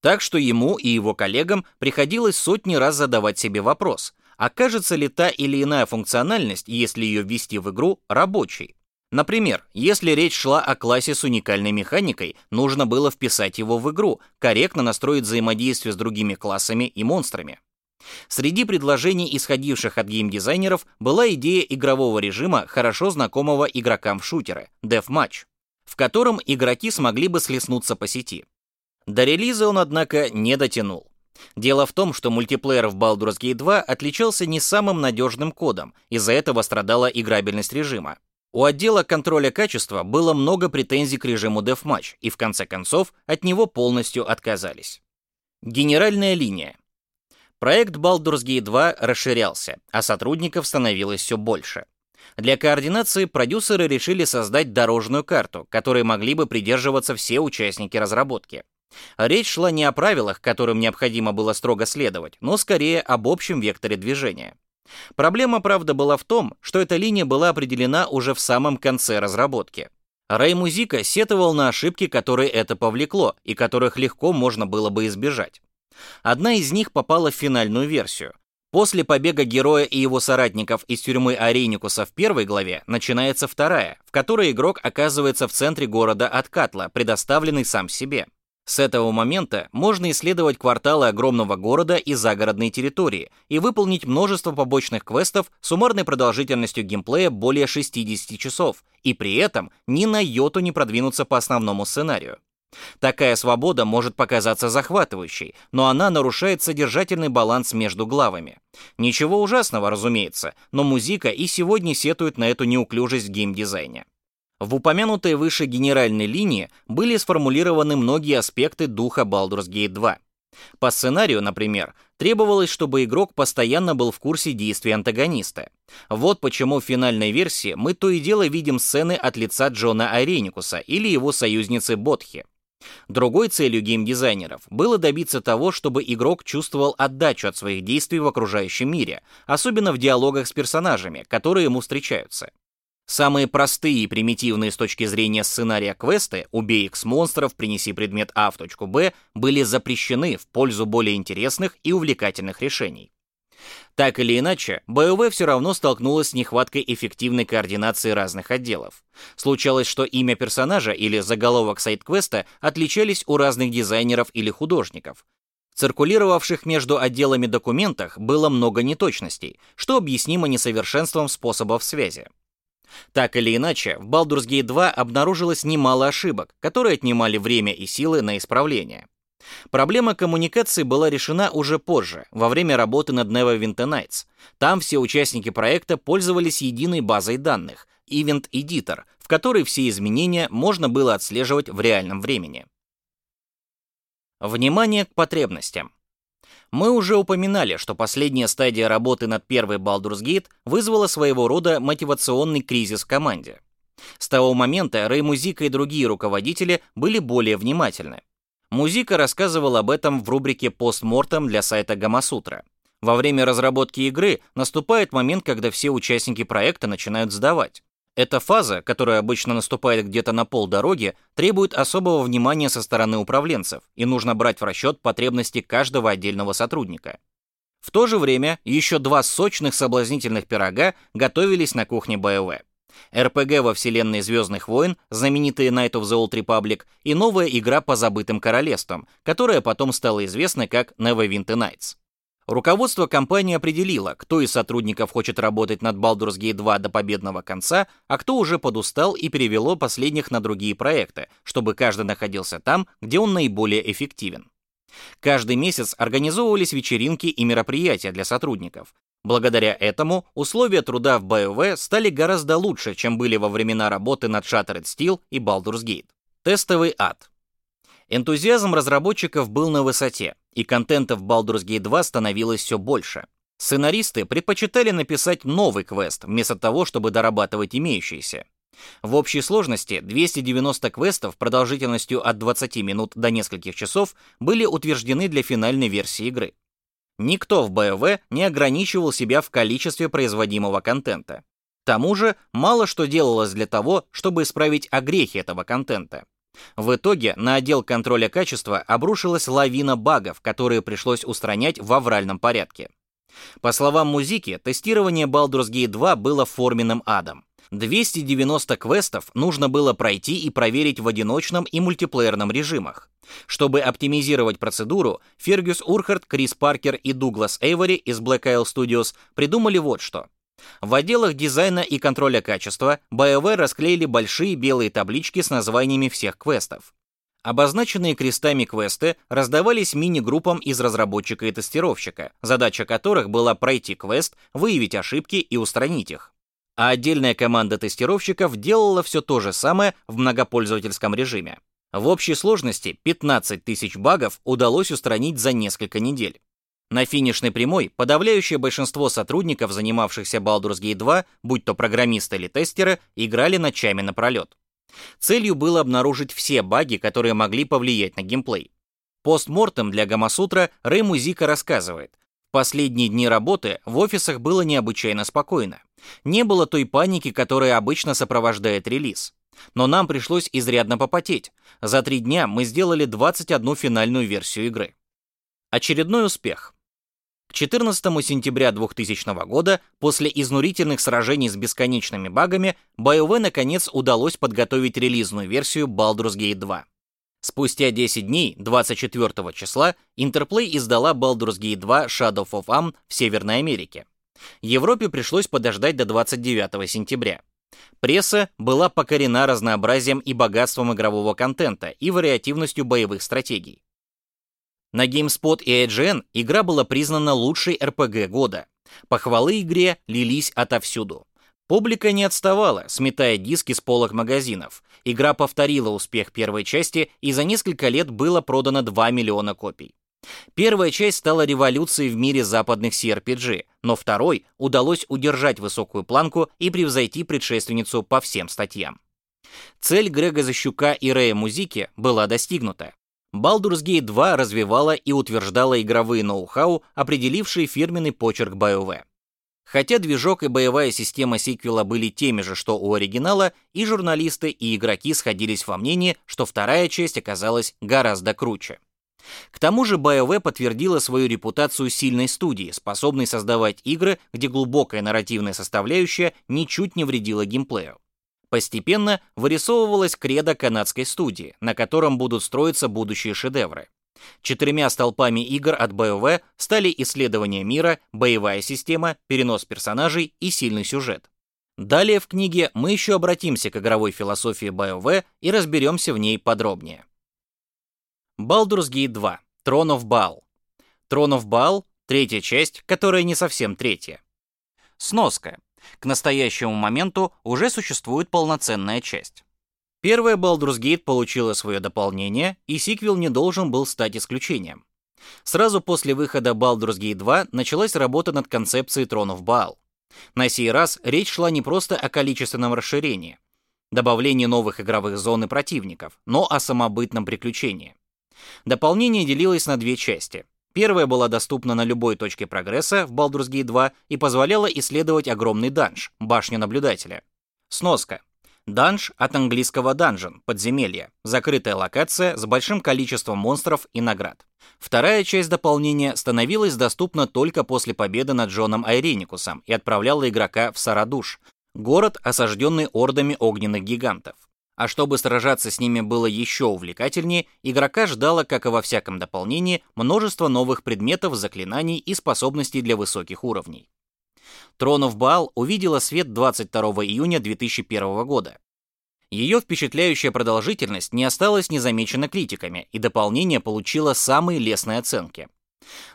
S1: Так что ему и его коллегам приходилось сотни раз задавать себе вопрос, окажется ли та или иная функциональность, если ее ввести в игру, рабочей. Например, если речь шла о классе с уникальной механикой, нужно было вписать его в игру, корректно настроить взаимодействие с другими классами и монстрами. Среди предложений, исходивших от геймдизайнеров, была идея игрового режима, хорошо знакомого игрокам в шутеры — Deathmatch, в котором игроки смогли бы слеснуться по сети. До релиза он, однако, не дотянул. Дело в том, что мультиплеер в Baldur's Gate 2 отличался не самым надежным кодом, из-за этого страдала играбельность режима. У отдела контроля качества было много претензий к режиму Deathmatch, и в конце концов от него полностью отказались. Генеральная линия. Проект Baldur's Gate 2 расширялся, а сотрудников становилось все больше. Для координации продюсеры решили создать дорожную карту, которой могли бы придерживаться все участники разработки. Речь шла не о правилах, которым необходимо было строго следовать, но скорее об общем векторе движения. Проблема, правда, была в том, что эта линия была определена уже в самом конце разработки. Рэй Музика сетовал на ошибки, которые это повлекло, и которых легко можно было бы избежать. Одна из них попала в финальную версию. После побега героя и его соратников из тюрьмы Ареникуса в первой главе начинается вторая, в которой игрок оказывается в центре города Откатла, предоставленный сам себе. С этого момента можно исследовать кварталы огромного города и загородные территории и выполнить множество побочных квестов с суммарной продолжительностью геймплея более 60 часов, и при этом ни на йоту не продвинуться по основному сценарию. Такая свобода может показаться захватывающей, но она нарушает содержательный баланс между главами. Ничего ужасного, разумеется, но музыка и сегодня сетует на эту неуклюжесть в геймдизайне. В упомянутой выше генеральной линии были сформулированы многие аспекты духа Baldur's Gate 2. По сценарию, например, требовалось, чтобы игрок постоянно был в курсе действий антагониста. Вот почему в финальной версии мы то и дело видим сцены от лица Джона Айреникуса или его союзницы Ботхи. Другой целью геймдизайнеров было добиться того, чтобы игрок чувствовал отдачу от своих действий в окружающем мире, особенно в диалогах с персонажами, которые ему встречаются. Самые простые и примитивные с точки зрения сценария квесты «Убей X монстров, принеси предмет А в точку Б» были запрещены в пользу более интересных и увлекательных решений. Так или иначе, БОВ все равно столкнулась с нехваткой эффективной координации разных отделов. Случалось, что имя персонажа или заголовок сайт-квеста отличались у разных дизайнеров или художников. В циркулировавших между отделами документах было много неточностей, что объяснимо несовершенством способов связи. Так или иначе, в Baldur's Gate 2 обнаружилось немало ошибок, которые отнимали время и силы на исправление. Проблема коммуникации была решена уже позже, во время работы над Neverwinter Nights. Там все участники проекта пользовались единой базой данных — Event Editor, в которой все изменения можно было отслеживать в реальном времени. Внимание к потребностям. Мы уже упоминали, что последняя стадия работы над первой Baldur's Gate вызвала своего рода мотивационный кризис в команде. С того момента Рэй Музика и другие руководители были более внимательны. Музика рассказывал об этом в рубрике «Постмортем» для сайта Гамасутра. Во время разработки игры наступает момент, когда все участники проекта начинают сдавать. Эта фаза, которая обычно наступает где-то на полдороги, требует особого внимания со стороны управленцев, и нужно брать в расчет потребности каждого отдельного сотрудника. В то же время еще два сочных соблазнительных пирога готовились на кухне BioWare. РПГ во вселенной Звездных войн, знаменитые Night of the Old Republic, и новая игра по забытым королевствам, которая потом стала известна как Neverwinter Nights. Руководство компании определило, кто из сотрудников хочет работать над Baldur's Gate 2 до победного конца, а кто уже подустал и перевело последних на другие проекты, чтобы каждый находился там, где он наиболее эффективен. Каждый месяц организовывались вечеринки и мероприятия для сотрудников. Благодаря этому условия труда в BioWare стали гораздо лучше, чем были во времена работы над Shattered Steel и Baldur's Gate. Тестовый ад. Энтузиазм разработчиков был на высоте, и контента в Baldur's Gate 2 становилось все больше. Сценаристы предпочитали написать новый квест, вместо того, чтобы дорабатывать имеющиеся. В общей сложности 290 квестов продолжительностью от 20 минут до нескольких часов были утверждены для финальной версии игры. Никто в BioWare не ограничивал себя в количестве производимого контента. К тому же, мало что делалось для того, чтобы исправить огрехи этого контента. В итоге на отдел контроля качества обрушилась лавина багов, которые пришлось устранять в авральном порядке. По словам Музики, тестирование Baldur's Gate 2 было форменным адом. 290 квестов нужно было пройти и проверить в одиночном и мультиплеерном режимах. Чтобы оптимизировать процедуру, Фергюс Урхард, Крис Паркер и Дуглас Эйвори из Black Isle Studios придумали вот что. В отделах дизайна и контроля качества BioWare расклеили большие белые таблички с названиями всех квестов. Обозначенные крестами квесты раздавались мини-группам из разработчика и тестировщика, задача которых была пройти квест, выявить ошибки и устранить их. А отдельная команда тестировщиков делала все то же самое в многопользовательском режиме. В общей сложности 15 тысяч багов удалось устранить за несколько недель. На финишной прямой подавляющее большинство сотрудников, занимавшихся Baldur's Gate 2, будь то программисты или тестеры, играли ночами напролет. Целью было обнаружить все баги, которые могли повлиять на геймплей. Постмортем для Гамасутра Рэй Музика рассказывает, последние дни работы в офисах было необычайно спокойно. Не было той паники, которая обычно сопровождает релиз. Но нам пришлось изрядно попотеть. За три дня мы сделали 21 финальную версию игры. Очередной успех. К 14 сентября 2000 года, после изнурительных сражений с бесконечными багами, BioWare наконец удалось подготовить релизную версию Baldur's Gate 2. Спустя 10 дней, 24 числа, Interplay издала Baldur's Gate 2 Shadow of Am в Северной Америке. Европе пришлось подождать до 29 сентября. Пресса была покорена разнообразием и богатством игрового контента и вариативностью боевых стратегий. На GameSpot и IGN игра была признана лучшей RPG года. Похвалы игре лились отовсюду. Публика не отставала, сметая диски с полок магазинов. Игра повторила успех первой части, и за несколько лет было продано 2 миллиона копий. Первая часть стала революцией в мире западных CRPG, но второй удалось удержать высокую планку и превзойти предшественницу по всем статьям. Цель Грега Защука и Рэя Музики была достигнута. Baldur's Gate 2 развивала и утверждала игровые ноу-хау, определившие фирменный почерк BioWare. Хотя движок и боевая система сиквела были теми же, что у оригинала, и журналисты, и игроки сходились во мнении, что вторая часть оказалась гораздо круче. К тому же BioWare подтвердила свою репутацию сильной студии, способной создавать игры, где глубокая нарративная составляющая ничуть не вредила геймплею. Постепенно вырисовывалась кредо канадской студии, на котором будут строиться будущие шедевры. Четырьмя столпами игр от BioWare стали исследование мира, боевая система, перенос персонажей и сильный сюжет. Далее в книге мы еще обратимся к игровой философии BioWare и разберемся в ней подробнее. Baldur's Gate 2. Throne of Baal. Throne of Baal — третья часть, которая не совсем третья. Сноска. К настоящему моменту уже существует полноценная часть. Первая Baldur's Gate получила свое дополнение, и сиквел не должен был стать исключением. Сразу после выхода Baldur's Gate 2 началась работа над концепцией тронов Баал. На сей раз речь шла не просто о количественном расширении, добавлении новых игровых зон и противников, но о самобытном приключении. Дополнение делилось на две части. Первая была доступна на любой точке прогресса в Baldur's Gate 2 и позволяла исследовать огромный данж, башню наблюдателя. Сноска. Данж от английского dungeon, подземелье, закрытая локация с большим количеством монстров и наград. Вторая часть дополнения становилась доступна только после победы над Джоном Айреникусом и отправляла игрока в Сарадуш, город, осажденный ордами огненных гигантов. А чтобы сражаться с ними было еще увлекательнее, игрока ждало, как и во всяком дополнении, множество новых предметов, заклинаний и способностей для высоких уровней. Throne of Baal увидела свет 22 июня 2001 года. Ее впечатляющая продолжительность не осталась незамечена критиками, и дополнение получило самые лестные оценки.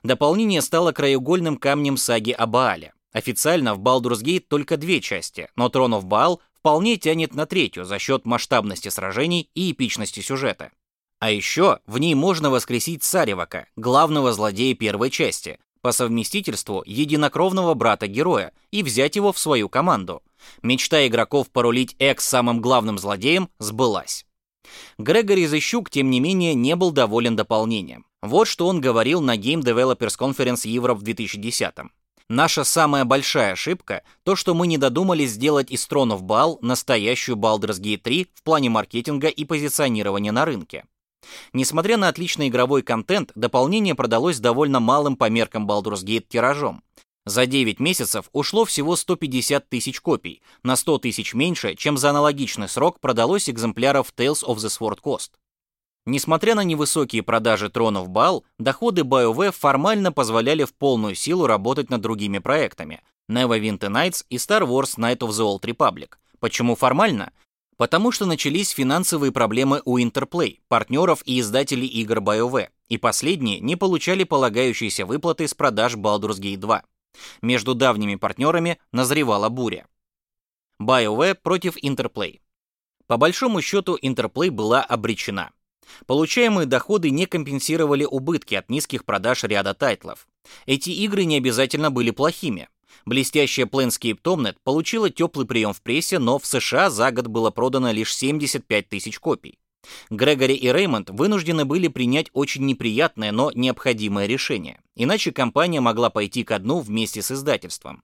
S1: Дополнение стало краеугольным камнем саги о Баале. Официально в Baldur's Gate только две части, но Throne of Baal вполне тянет на третью за счет масштабности сражений и эпичности сюжета. А еще в ней можно воскресить Царевака, главного злодея первой части, по совместительству единокровного брата героя, и взять его в свою команду. Мечта игроков порулить Экс самым главным злодеем сбылась. Грегори Зыщук, тем не менее, не был доволен дополнением. Вот что он говорил на Game Developers Conference Europe в 2010 -м. Наша самая большая ошибка — то, что мы не додумались сделать из Throne of настоящую Baldur's Gate 3 в плане маркетинга и позиционирования на рынке. Несмотря на отличный игровой контент, дополнение продалось довольно малым по меркам Baldur's Gate тиражом. За 9 месяцев ушло всего 150 тысяч копий, на 100 тысяч меньше, чем за аналогичный срок продалось экземпляров Tales of the Sword Coast. Несмотря на невысокие продажи тронов Бал, доходы BioWare формально позволяли в полную силу работать над другими проектами Neverwinter Nights и Star Wars Night of the Old Republic. Почему формально? Потому что начались финансовые проблемы у Interplay, партнеров и издателей игр BioWare, и последние не получали полагающиеся выплаты с продаж Baldur's Gate 2. Между давними партнерами назревала буря. BioWare против Interplay. По большому счету, Interplay была обречена. Получаемые доходы не компенсировали убытки от низких продаж ряда тайтлов. Эти игры не обязательно были плохими. Блестящая Planescape Tomnet получила теплый прием в прессе, но в США за год было продано лишь 75 тысяч копий. Грегори и Реймонд вынуждены были принять очень неприятное, но необходимое решение, иначе компания могла пойти ко дну вместе с издательством.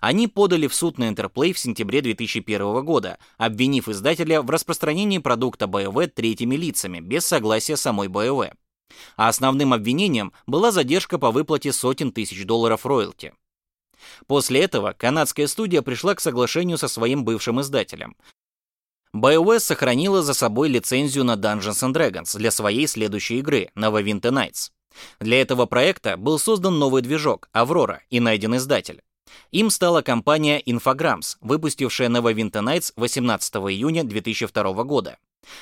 S1: Они подали в суд на Интерплей в сентябре 2001 года, обвинив издателя в распространении продукта BioWare третьими лицами без согласия самой BioWare. А основным обвинением была задержка по выплате сотен тысяч долларов роялти. После этого канадская студия пришла к соглашению со своим бывшим издателем. BioWare сохранила за собой лицензию на Dungeons and Dragons для своей следующей игры Neverwinter Nights. Для этого проекта был создан новый движок Aurora и найден издатель. Им стала компания Infogrames, выпустившая Neverwinter Nights 18 июня 2002 года.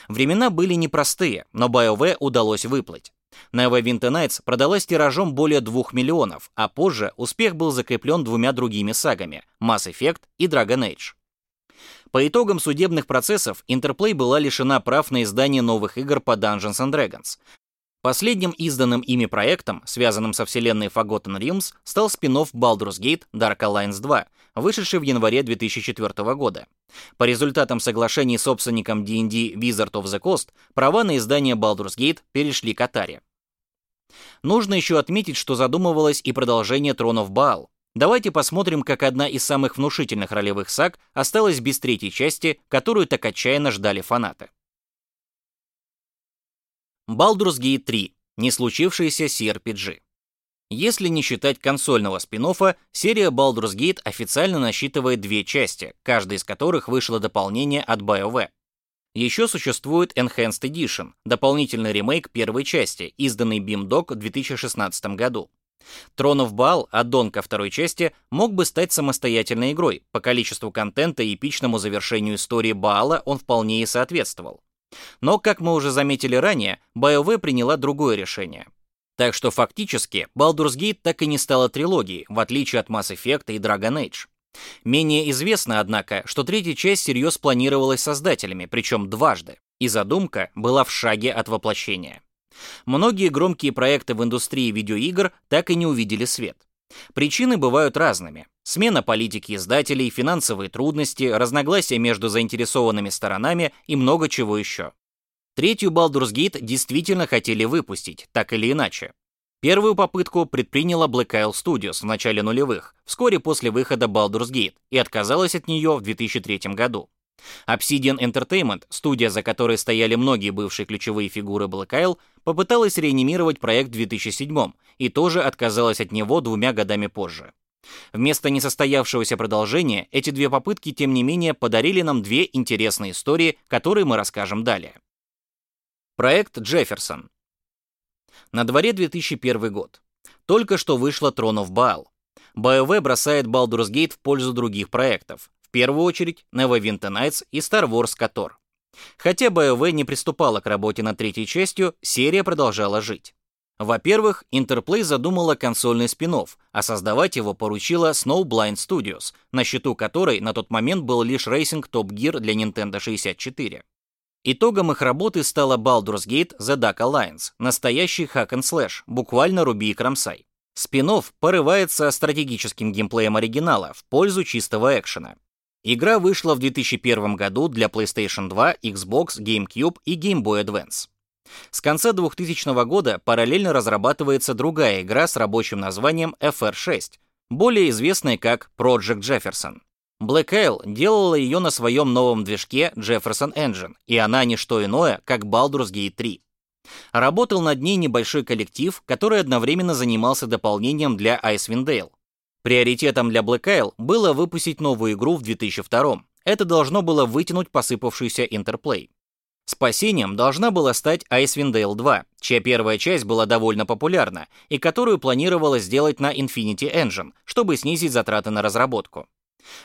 S1: Времена были непростые, но BioWare удалось выплыть. Neverwinter Nights продалась тиражом более 2 миллионов, а позже успех был закреплен двумя другими сагами — Mass Effect и Dragon Age. По итогам судебных процессов Interplay была лишена прав на издание новых игр по Dungeons and Dragons, Последним изданным ими проектом, связанным со вселенной Forgotten Realms, стал спин-офф Baldur's Gate Dark Alliance 2, вышедший в январе 2004 года. По результатам соглашений с собственником D&D Wizard of the Coast, права на издание Baldur's Gate перешли к Atari. Нужно еще отметить, что задумывалось и продолжение Тронов Баал. Давайте посмотрим, как одна из самых внушительных ролевых саг осталась без третьей части, которую так отчаянно ждали фанаты. Baldur's Gate 3. Не случившийся CRPG. Если не считать консольного спин серия Baldur's Gate официально насчитывает две части, каждая из которых вышло дополнение от BioWare. Еще существует Enhanced Edition, дополнительный ремейк первой части, изданный BeamDog в 2016 году. Throne of Baal, аддон ко второй части, мог бы стать самостоятельной игрой. По количеству контента и эпичному завершению истории Баала он вполне и соответствовал. Но, как мы уже заметили ранее, BioWare приняла другое решение. Так что фактически Baldur's Gate так и не стала трилогией, в отличие от Mass Effect и Dragon Age. Менее известно, однако, что третья часть всерьез планировалась создателями, причем дважды, и задумка была в шаге от воплощения. Многие громкие проекты в индустрии видеоигр так и не увидели свет. Причины бывают разными. Смена политики издателей, финансовые трудности, разногласия между заинтересованными сторонами и много чего еще. Третью Baldur's Gate действительно хотели выпустить, так или иначе. Первую попытку предприняла Black Isle Studios в начале нулевых, вскоре после выхода Baldur's Gate, и отказалась от нее в 2003 году. Obsidian Entertainment, студия, за которой стояли многие бывшие ключевые фигуры Black Isle, попыталась реанимировать проект в 2007 и тоже отказалась от него двумя годами позже. Вместо несостоявшегося продолжения эти две попытки, тем не менее, подарили нам две интересные истории, которые мы расскажем далее. Проект Джефферсон. На дворе 2001 год. Только что вышло Throne of Baal. BioWare бросает Baldur's Gate в пользу других проектов, первую очередь Neverwinter Nights и Star Wars KOTOR. Хотя BioWare не приступала к работе над третьей частью, серия продолжала жить. Во-первых, Interplay задумала консольный спин-офф, а создавать его поручила Snowblind Studios, на счету которой на тот момент был лишь racing Top Gear для Nintendo 64. Итогом их работы стала Baldur's Gate The Dark Alliance, настоящий hack and slash, буквально руби и кромсай. Спин-офф порывает со стратегическим геймплеем оригинала в пользу чистого экшена. Игра вышла в 2001 году для PlayStation 2, Xbox, GameCube и Game Boy Advance. С конца 2000 года параллельно разрабатывается другая игра с рабочим названием FR6, более известная как Project Jefferson. Black Isle делала ее на своем новом движке Jefferson Engine, и она не что иное, как Baldur's Gate 3. Работал над ней небольшой коллектив, который одновременно занимался дополнением для Icewind Dale. Приоритетом для Black Isle было выпустить новую игру в 2002 Это должно было вытянуть посыпавшийся Interplay. Спасением должна была стать Icewind Dale 2, чья первая часть была довольно популярна и которую планировалось сделать на Infinity Engine, чтобы снизить затраты на разработку.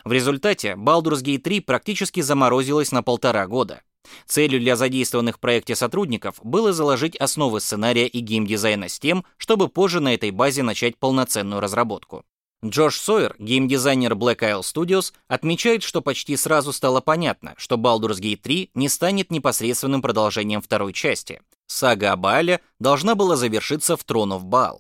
S1: В результате Baldur's Gate 3 практически заморозилась на полтора года. Целью для задействованных в проекте сотрудников было заложить основы сценария и геймдизайна с тем, чтобы позже на этой базе начать полноценную разработку. Джош Сойер, геймдизайнер Black Isle Studios, отмечает, что почти сразу стало понятно, что Baldur's Gate 3 не станет непосредственным продолжением второй части. Сага о Баале должна была завершиться в of Baal.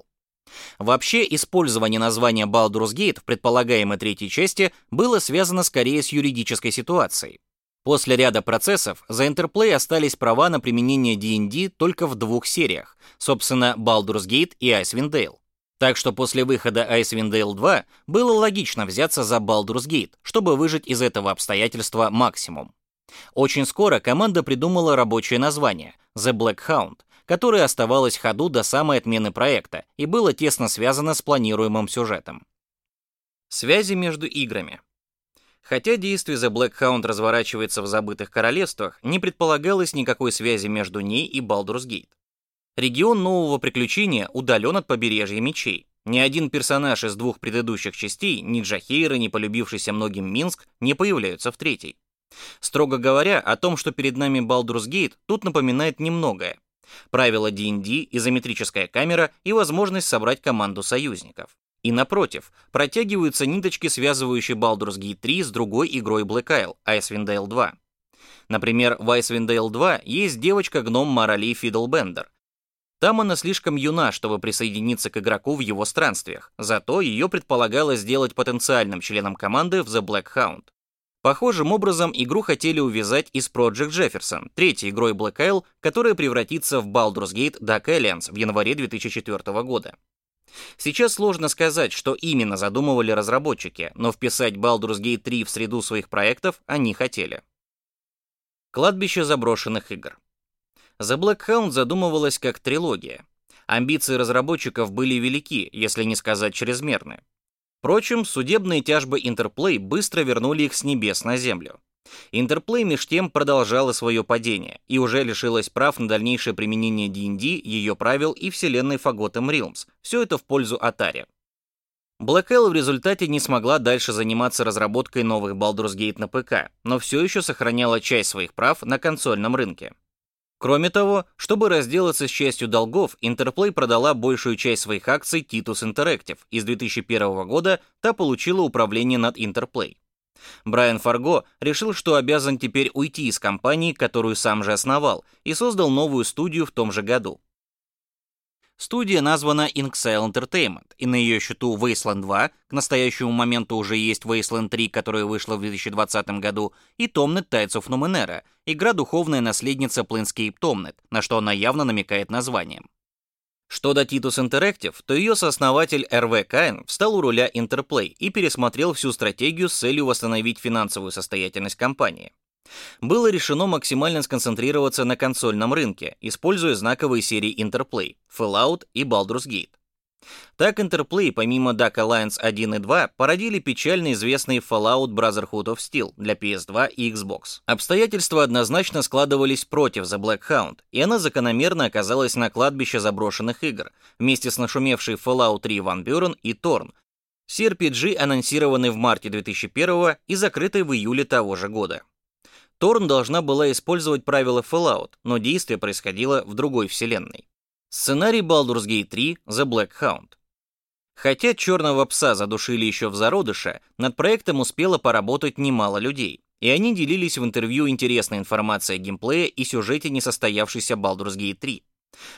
S1: Вообще, использование названия Baldur's Gate в предполагаемой третьей части было связано скорее с юридической ситуацией. После ряда процессов за Interplay остались права на применение D&D только в двух сериях, собственно, Baldur's Gate и Icewind Dale. Так что после выхода Icewind Dale 2 было логично взяться за Baldur's Gate, чтобы выжать из этого обстоятельства максимум. Очень скоро команда придумала рабочее название The Black Hound, которое оставалось в ходу до самой отмены проекта и было тесно связано с планируемым сюжетом. Связи между играми. Хотя действие The Black Hound разворачивается в забытых королевствах, не предполагалось никакой связи между ней и Baldur's Gate. Регион нового приключения удален от побережья мечей. Ни один персонаж из двух предыдущих частей, ни Джахейра, ни полюбившийся многим Минск, не появляются в третьей. Строго говоря, о том, что перед нами Baldur's Gate, тут напоминает немногое. Правила D&D, изометрическая камера и возможность собрать команду союзников. И напротив, протягиваются ниточки, связывающие Baldur's Gate 3 с другой игрой Black Isle, Icewind Dale 2. Например, в Icewind Dale 2 есть девочка-гном Морали Фидлбендер, там она слишком юна, чтобы присоединиться к игроку в его странствиях, зато ее предполагалось сделать потенциальным членом команды в The Black Hound. Похожим образом игру хотели увязать и с Project Jefferson, третьей игрой Black Isle, которая превратится в Baldur's Gate Dark Alliance в январе 2004 года. Сейчас сложно сказать, что именно задумывали разработчики, но вписать Baldur's Gate 3 в среду своих проектов они хотели. Кладбище заброшенных игр. The Black Hound задумывалась как трилогия. Амбиции разработчиков были велики, если не сказать чрезмерны. Впрочем, судебные тяжбы Interplay быстро вернули их с небес на землю. Interplay меж тем продолжала свое падение и уже лишилась прав на дальнейшее применение D&D, ее правил и вселенной Forgotten Realms. Все это в пользу Atari. Black Hell в результате не смогла дальше заниматься разработкой новых Baldur's Gate на ПК, но все еще сохраняла часть своих прав на консольном рынке. Кроме того, чтобы разделаться с частью долгов, Interplay продала большую часть своих акций Titus Interactive. Из 2001 года та получила управление над Interplay. Брайан Фарго решил, что обязан теперь уйти из компании, которую сам же основал, и создал новую студию в том же году. Студия названа Inxile Entertainment, и на ее счету Wasteland 2, к настоящему моменту уже есть Wasteland 3, которая вышла в 2020 году, и Tomnet Tides of Numenera, игра духовная наследница Planescape Tomnet, на что она явно намекает названием. Что до Titus Interactive, то ее сооснователь РВ Каин встал у руля Interplay и пересмотрел всю стратегию с целью восстановить финансовую состоятельность компании. Было решено максимально сконцентрироваться на консольном рынке, используя знаковые серии Interplay, Fallout и Baldur's Gate. Так Interplay, помимо Duck Alliance 1 и 2, породили печально известный Fallout Brotherhood of Steel для PS2 и Xbox. Обстоятельства однозначно складывались против The Black Hound, и она закономерно оказалась на кладбище заброшенных игр, вместе с нашумевшей Fallout 3 Van Buren и Torn, CRPG, анонсированный в марте 2001 и закрытый в июле того же года. Торн должна была использовать правила Fallout, но действие происходило в другой вселенной. Сценарий Baldur's Gate 3 The Black Hound. Хотя черного пса задушили еще в зародыше, над проектом успело поработать немало людей, и они делились в интервью интересной информацией о геймплее и сюжете несостоявшейся Baldur's Gate 3.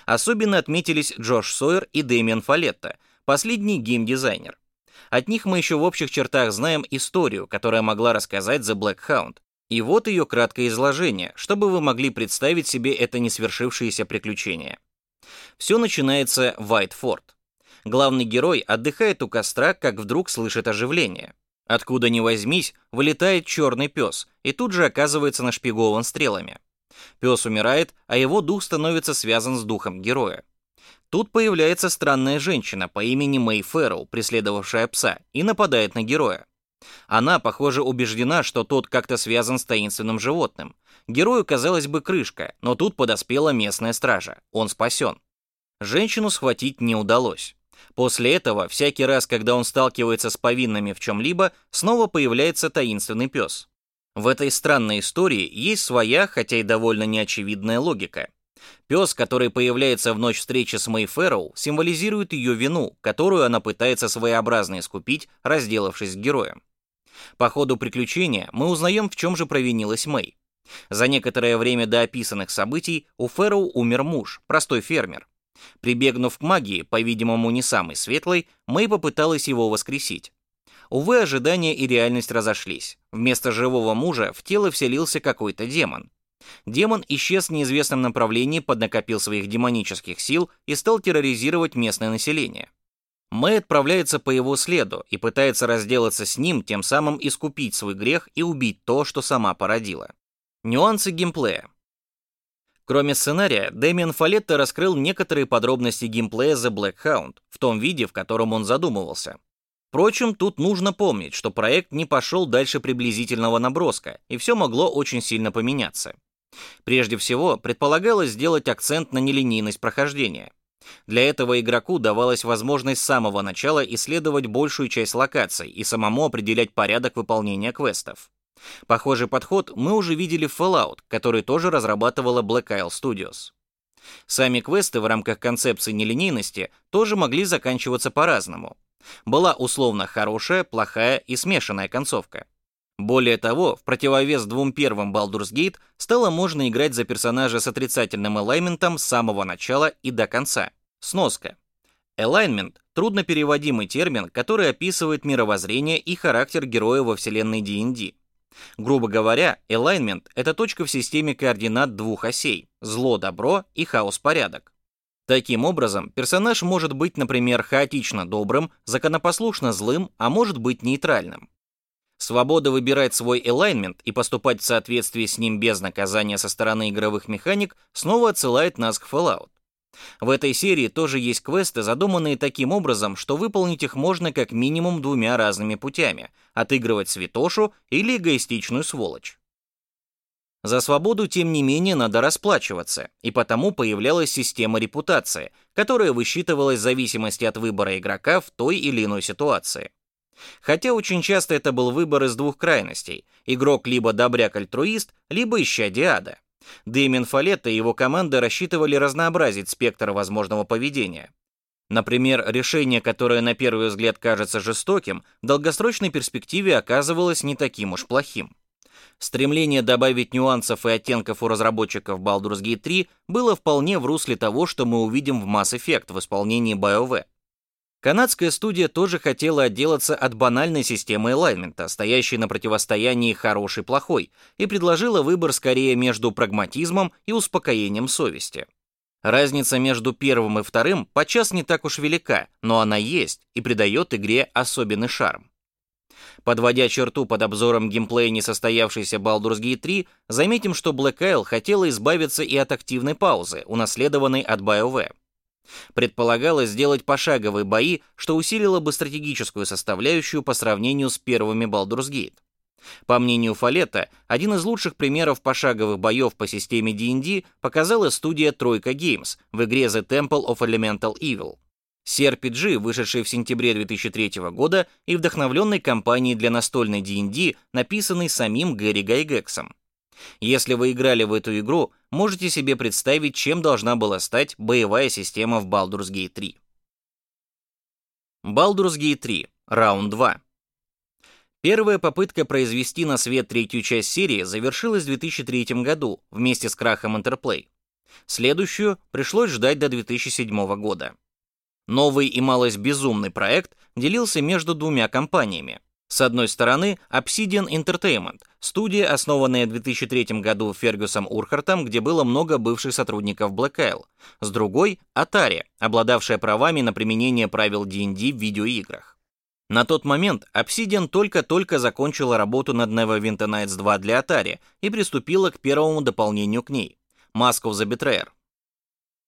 S1: Особенно отметились Джош Сойер и Дэмиан Фалетта, последний геймдизайнер. От них мы еще в общих чертах знаем историю, которая могла рассказать The Black Hound. И вот ее краткое изложение, чтобы вы могли представить себе это несвершившееся приключение. Все начинается в Вайтфорд. Главный герой отдыхает у костра, как вдруг слышит оживление. Откуда ни возьмись, вылетает черный пес и тут же оказывается нашпигован стрелами. Пес умирает, а его дух становится связан с духом героя. Тут появляется странная женщина по имени Мэй Фэрроу, преследовавшая пса, и нападает на героя. Она, похоже, убеждена, что тот как-то связан с таинственным животным. Герою, казалось бы, крышка, но тут подоспела местная стража. Он спасен. Женщину схватить не удалось. После этого, всякий раз, когда он сталкивается с повинными в чем-либо, снова появляется таинственный пес. В этой странной истории есть своя, хотя и довольно неочевидная логика. Пес, который появляется в ночь встречи с Мэй Фэрроу, символизирует ее вину, которую она пытается своеобразно искупить, разделавшись с героем. По ходу приключения мы узнаем, в чем же провинилась Мэй. За некоторое время до описанных событий у Фэрроу умер муж, простой фермер. Прибегнув к магии, по-видимому, не самой светлой, Мэй попыталась его воскресить. Увы, ожидания и реальность разошлись. Вместо живого мужа в тело вселился какой-то демон. Демон исчез в неизвестном направлении, поднакопил своих демонических сил и стал терроризировать местное население. Мэй отправляется по его следу и пытается разделаться с ним, тем самым искупить свой грех и убить то, что сама породила. Нюансы геймплея. Кроме сценария, Дэмиан Фалетто раскрыл некоторые подробности геймплея The Black Hound в том виде, в котором он задумывался. Впрочем, тут нужно помнить, что проект не пошел дальше приблизительного наброска, и все могло очень сильно поменяться. Прежде всего, предполагалось сделать акцент на нелинейность прохождения. Для этого игроку давалась возможность с самого начала исследовать большую часть локаций и самому определять порядок выполнения квестов. Похожий подход мы уже видели в Fallout, который тоже разрабатывала Black Isle Studios. Сами квесты в рамках концепции нелинейности тоже могли заканчиваться по-разному. Была условно хорошая, плохая и смешанная концовка. Более того, в противовес двум первым Baldur's Gate стало можно играть за персонажа с отрицательным элайментом с самого начала и до конца. Сноска. Alignment — труднопереводимый термин, который описывает мировоззрение и характер героя во вселенной D&D. Грубо говоря, alignment — это точка в системе координат двух осей — зло-добро и хаос-порядок. Таким образом, персонаж может быть, например, хаотично добрым, законопослушно злым, а может быть нейтральным. Свобода выбирать свой alignment и поступать в соответствии с ним без наказания со стороны игровых механик снова отсылает нас к Fallout. В этой серии тоже есть квесты, задуманные таким образом, что выполнить их можно как минимум двумя разными путями — отыгрывать святошу или эгоистичную сволочь. За свободу, тем не менее, надо расплачиваться, и потому появлялась система репутации, которая высчитывалась в зависимости от выбора игрока в той или иной ситуации. Хотя очень часто это был выбор из двух крайностей. Игрок либо добряк-альтруист, либо ища диада. Дэмин Фалетто и его команда рассчитывали разнообразить спектр возможного поведения. Например, решение, которое на первый взгляд кажется жестоким, в долгосрочной перспективе оказывалось не таким уж плохим. Стремление добавить нюансов и оттенков у разработчиков Baldur's Gate 3 было вполне в русле того, что мы увидим в Mass Effect в исполнении BioWare. Канадская студия тоже хотела отделаться от банальной системы элаймента, стоящей на противостоянии хороший-плохой, и предложила выбор скорее между прагматизмом и успокоением совести. Разница между первым и вторым подчас не так уж велика, но она есть и придает игре особенный шарм. Подводя черту под обзором геймплея несостоявшейся Baldur's Gate 3, заметим, что Black Isle хотела избавиться и от активной паузы, унаследованной от BioWare. Предполагалось сделать пошаговые бои, что усилило бы стратегическую составляющую по сравнению с первыми Baldur's Gate. По мнению Фалета, один из лучших примеров пошаговых боев по системе D&D показала студия Тройка Games в игре The Temple of Elemental Evil. CRPG, вышедший в сентябре 2003 года и вдохновленный кампанией для настольной D&D, написанной самим Гэри Гайгексом. Если вы играли в эту игру, можете себе представить, чем должна была стать боевая система в Baldur's Gate 3. Baldur's Gate 3. Раунд 2. Первая попытка произвести на свет третью часть серии завершилась в 2003 году вместе с крахом Interplay. Следующую пришлось ждать до 2007 года. Новый и малость безумный проект делился между двумя компаниями. С одной стороны, Obsidian Entertainment, студия, основанная в 2003 году Фергюсом Урхартом, где было много бывших сотрудников Black Isle. С другой — Atari, обладавшая правами на применение правил D&D в видеоиграх. На тот момент Obsidian только-только закончила работу над Neverwinter Nights 2 для Atari и приступила к первому дополнению к ней — Mask of the Betrayer.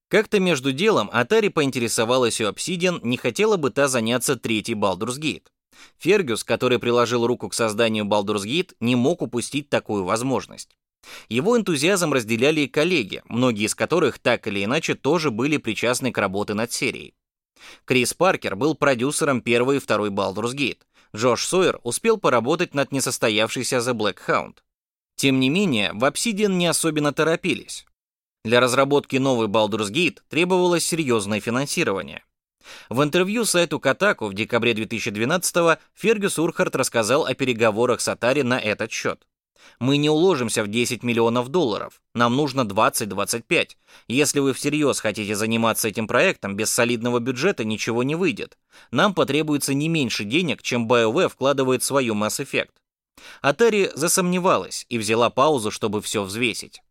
S1: Как-то между делом Atari поинтересовалась у Obsidian, не хотела бы та заняться третьей Baldur's Gate. Фергюс, который приложил руку к созданию Baldur's Gate, не мог упустить такую возможность. Его энтузиазм разделяли и коллеги, многие из которых так или иначе тоже были причастны к работе над серией. Крис Паркер был продюсером первой и второй Baldur's Gate. Джош Сойер успел поработать над несостоявшейся The Black Hound. Тем не менее, в Obsidian не особенно торопились. Для разработки новой Baldur's Gate требовалось серьезное финансирование. В интервью сайту Kotaku в декабре 2012-го Фергюс Урхард рассказал о переговорах с Atari на этот счет. «Мы не уложимся в 10 миллионов долларов. Нам нужно 20-25. Если вы всерьез хотите заниматься этим проектом, без солидного бюджета ничего не выйдет. Нам потребуется не меньше денег, чем BioWare вкладывает в свою Mass Effect». Atari засомневалась и взяла паузу, чтобы все взвесить.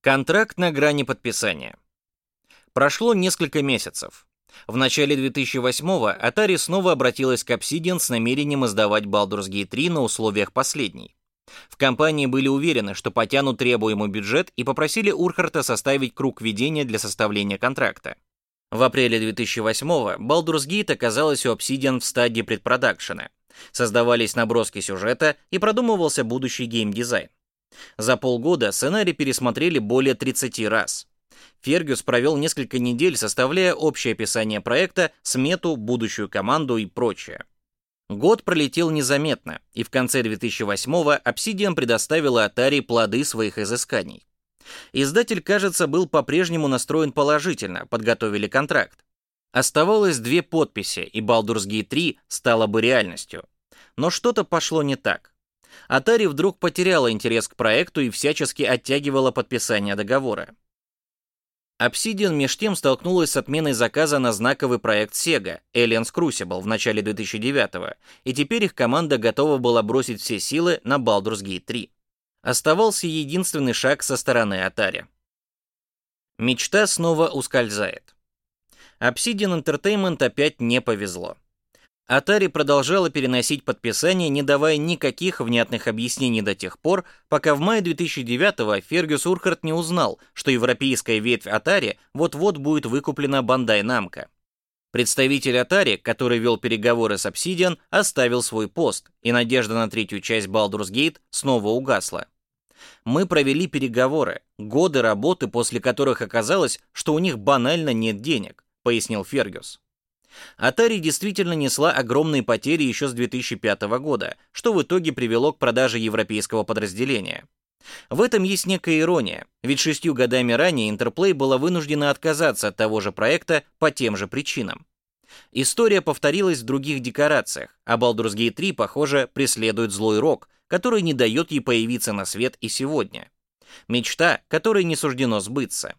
S1: Контракт на грани подписания. Прошло несколько месяцев. В начале 2008-го Atari снова обратилась к Obsidian с намерением издавать Baldur's Gate 3 на условиях последней. В компании были уверены, что потянут требуемый бюджет и попросили Урхарта составить круг ведения для составления контракта. В апреле 2008-го Baldur's Gate оказалась у Obsidian в стадии предпродакшена. Создавались наброски сюжета и продумывался будущий геймдизайн. За полгода сценарий пересмотрели более 30 раз. Фергюс провел несколько недель, составляя общее описание проекта, смету, будущую команду и прочее. Год пролетел незаметно, и в конце 2008-го Obsidian предоставила Atari плоды своих изысканий. Издатель, кажется, был по-прежнему настроен положительно, подготовили контракт. Оставалось две подписи, и Baldur's Gate 3 стала бы реальностью. Но что-то пошло не так. Atari вдруг потеряла интерес к проекту и всячески оттягивала подписание договора. Obsidian меж тем столкнулась с отменой заказа на знаковый проект Sega Aliens Crucible в начале 2009 и теперь их команда готова была бросить все силы на Baldur's Gate 3. Оставался единственный шаг со стороны Atari. Мечта снова ускользает. Obsidian Entertainment опять не повезло. Atari продолжала переносить подписание, не давая никаких внятных объяснений до тех пор, пока в мае 2009-го Фергюс Урхарт не узнал, что европейская ветвь Atari вот-вот будет выкуплена Bandai Namco. Представитель Atari, который вел переговоры с Obsidian, оставил свой пост, и надежда на третью часть Baldur's Gate снова угасла. Мы провели переговоры, годы работы, после которых оказалось, что у них банально нет денег, пояснил Фергюс. Atari действительно несла огромные потери еще с 2005 года, что в итоге привело к продаже европейского подразделения. В этом есть некая ирония, ведь шестью годами ранее Interplay была вынуждена отказаться от того же проекта по тем же причинам. История повторилась в других декорациях, а Baldur's Gate 3, похоже, преследует злой рок, который не дает ей появиться на свет и сегодня. Мечта, которой не суждено сбыться.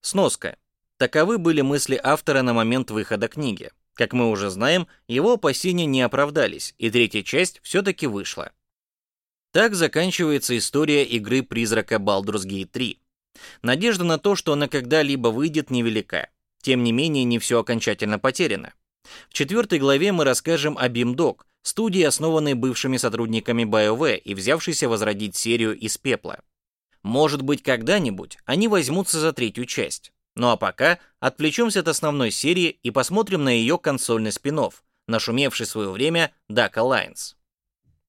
S1: Сноска. Таковы были мысли автора на момент выхода книги. Как мы уже знаем, его опасения не оправдались, и третья часть все-таки вышла. Так заканчивается история игры призрака Baldur's Gate 3. Надежда на то, что она когда-либо выйдет, невелика. Тем не менее, не все окончательно потеряно. В четвертой главе мы расскажем о BIMDOG, студии, основанной бывшими сотрудниками BioWare и взявшейся возродить серию из пепла. Может быть, когда-нибудь они возьмутся за третью часть. Ну а пока отвлечемся от основной серии и посмотрим на ее консольный спин нашумевший в свое время Duck Alliance.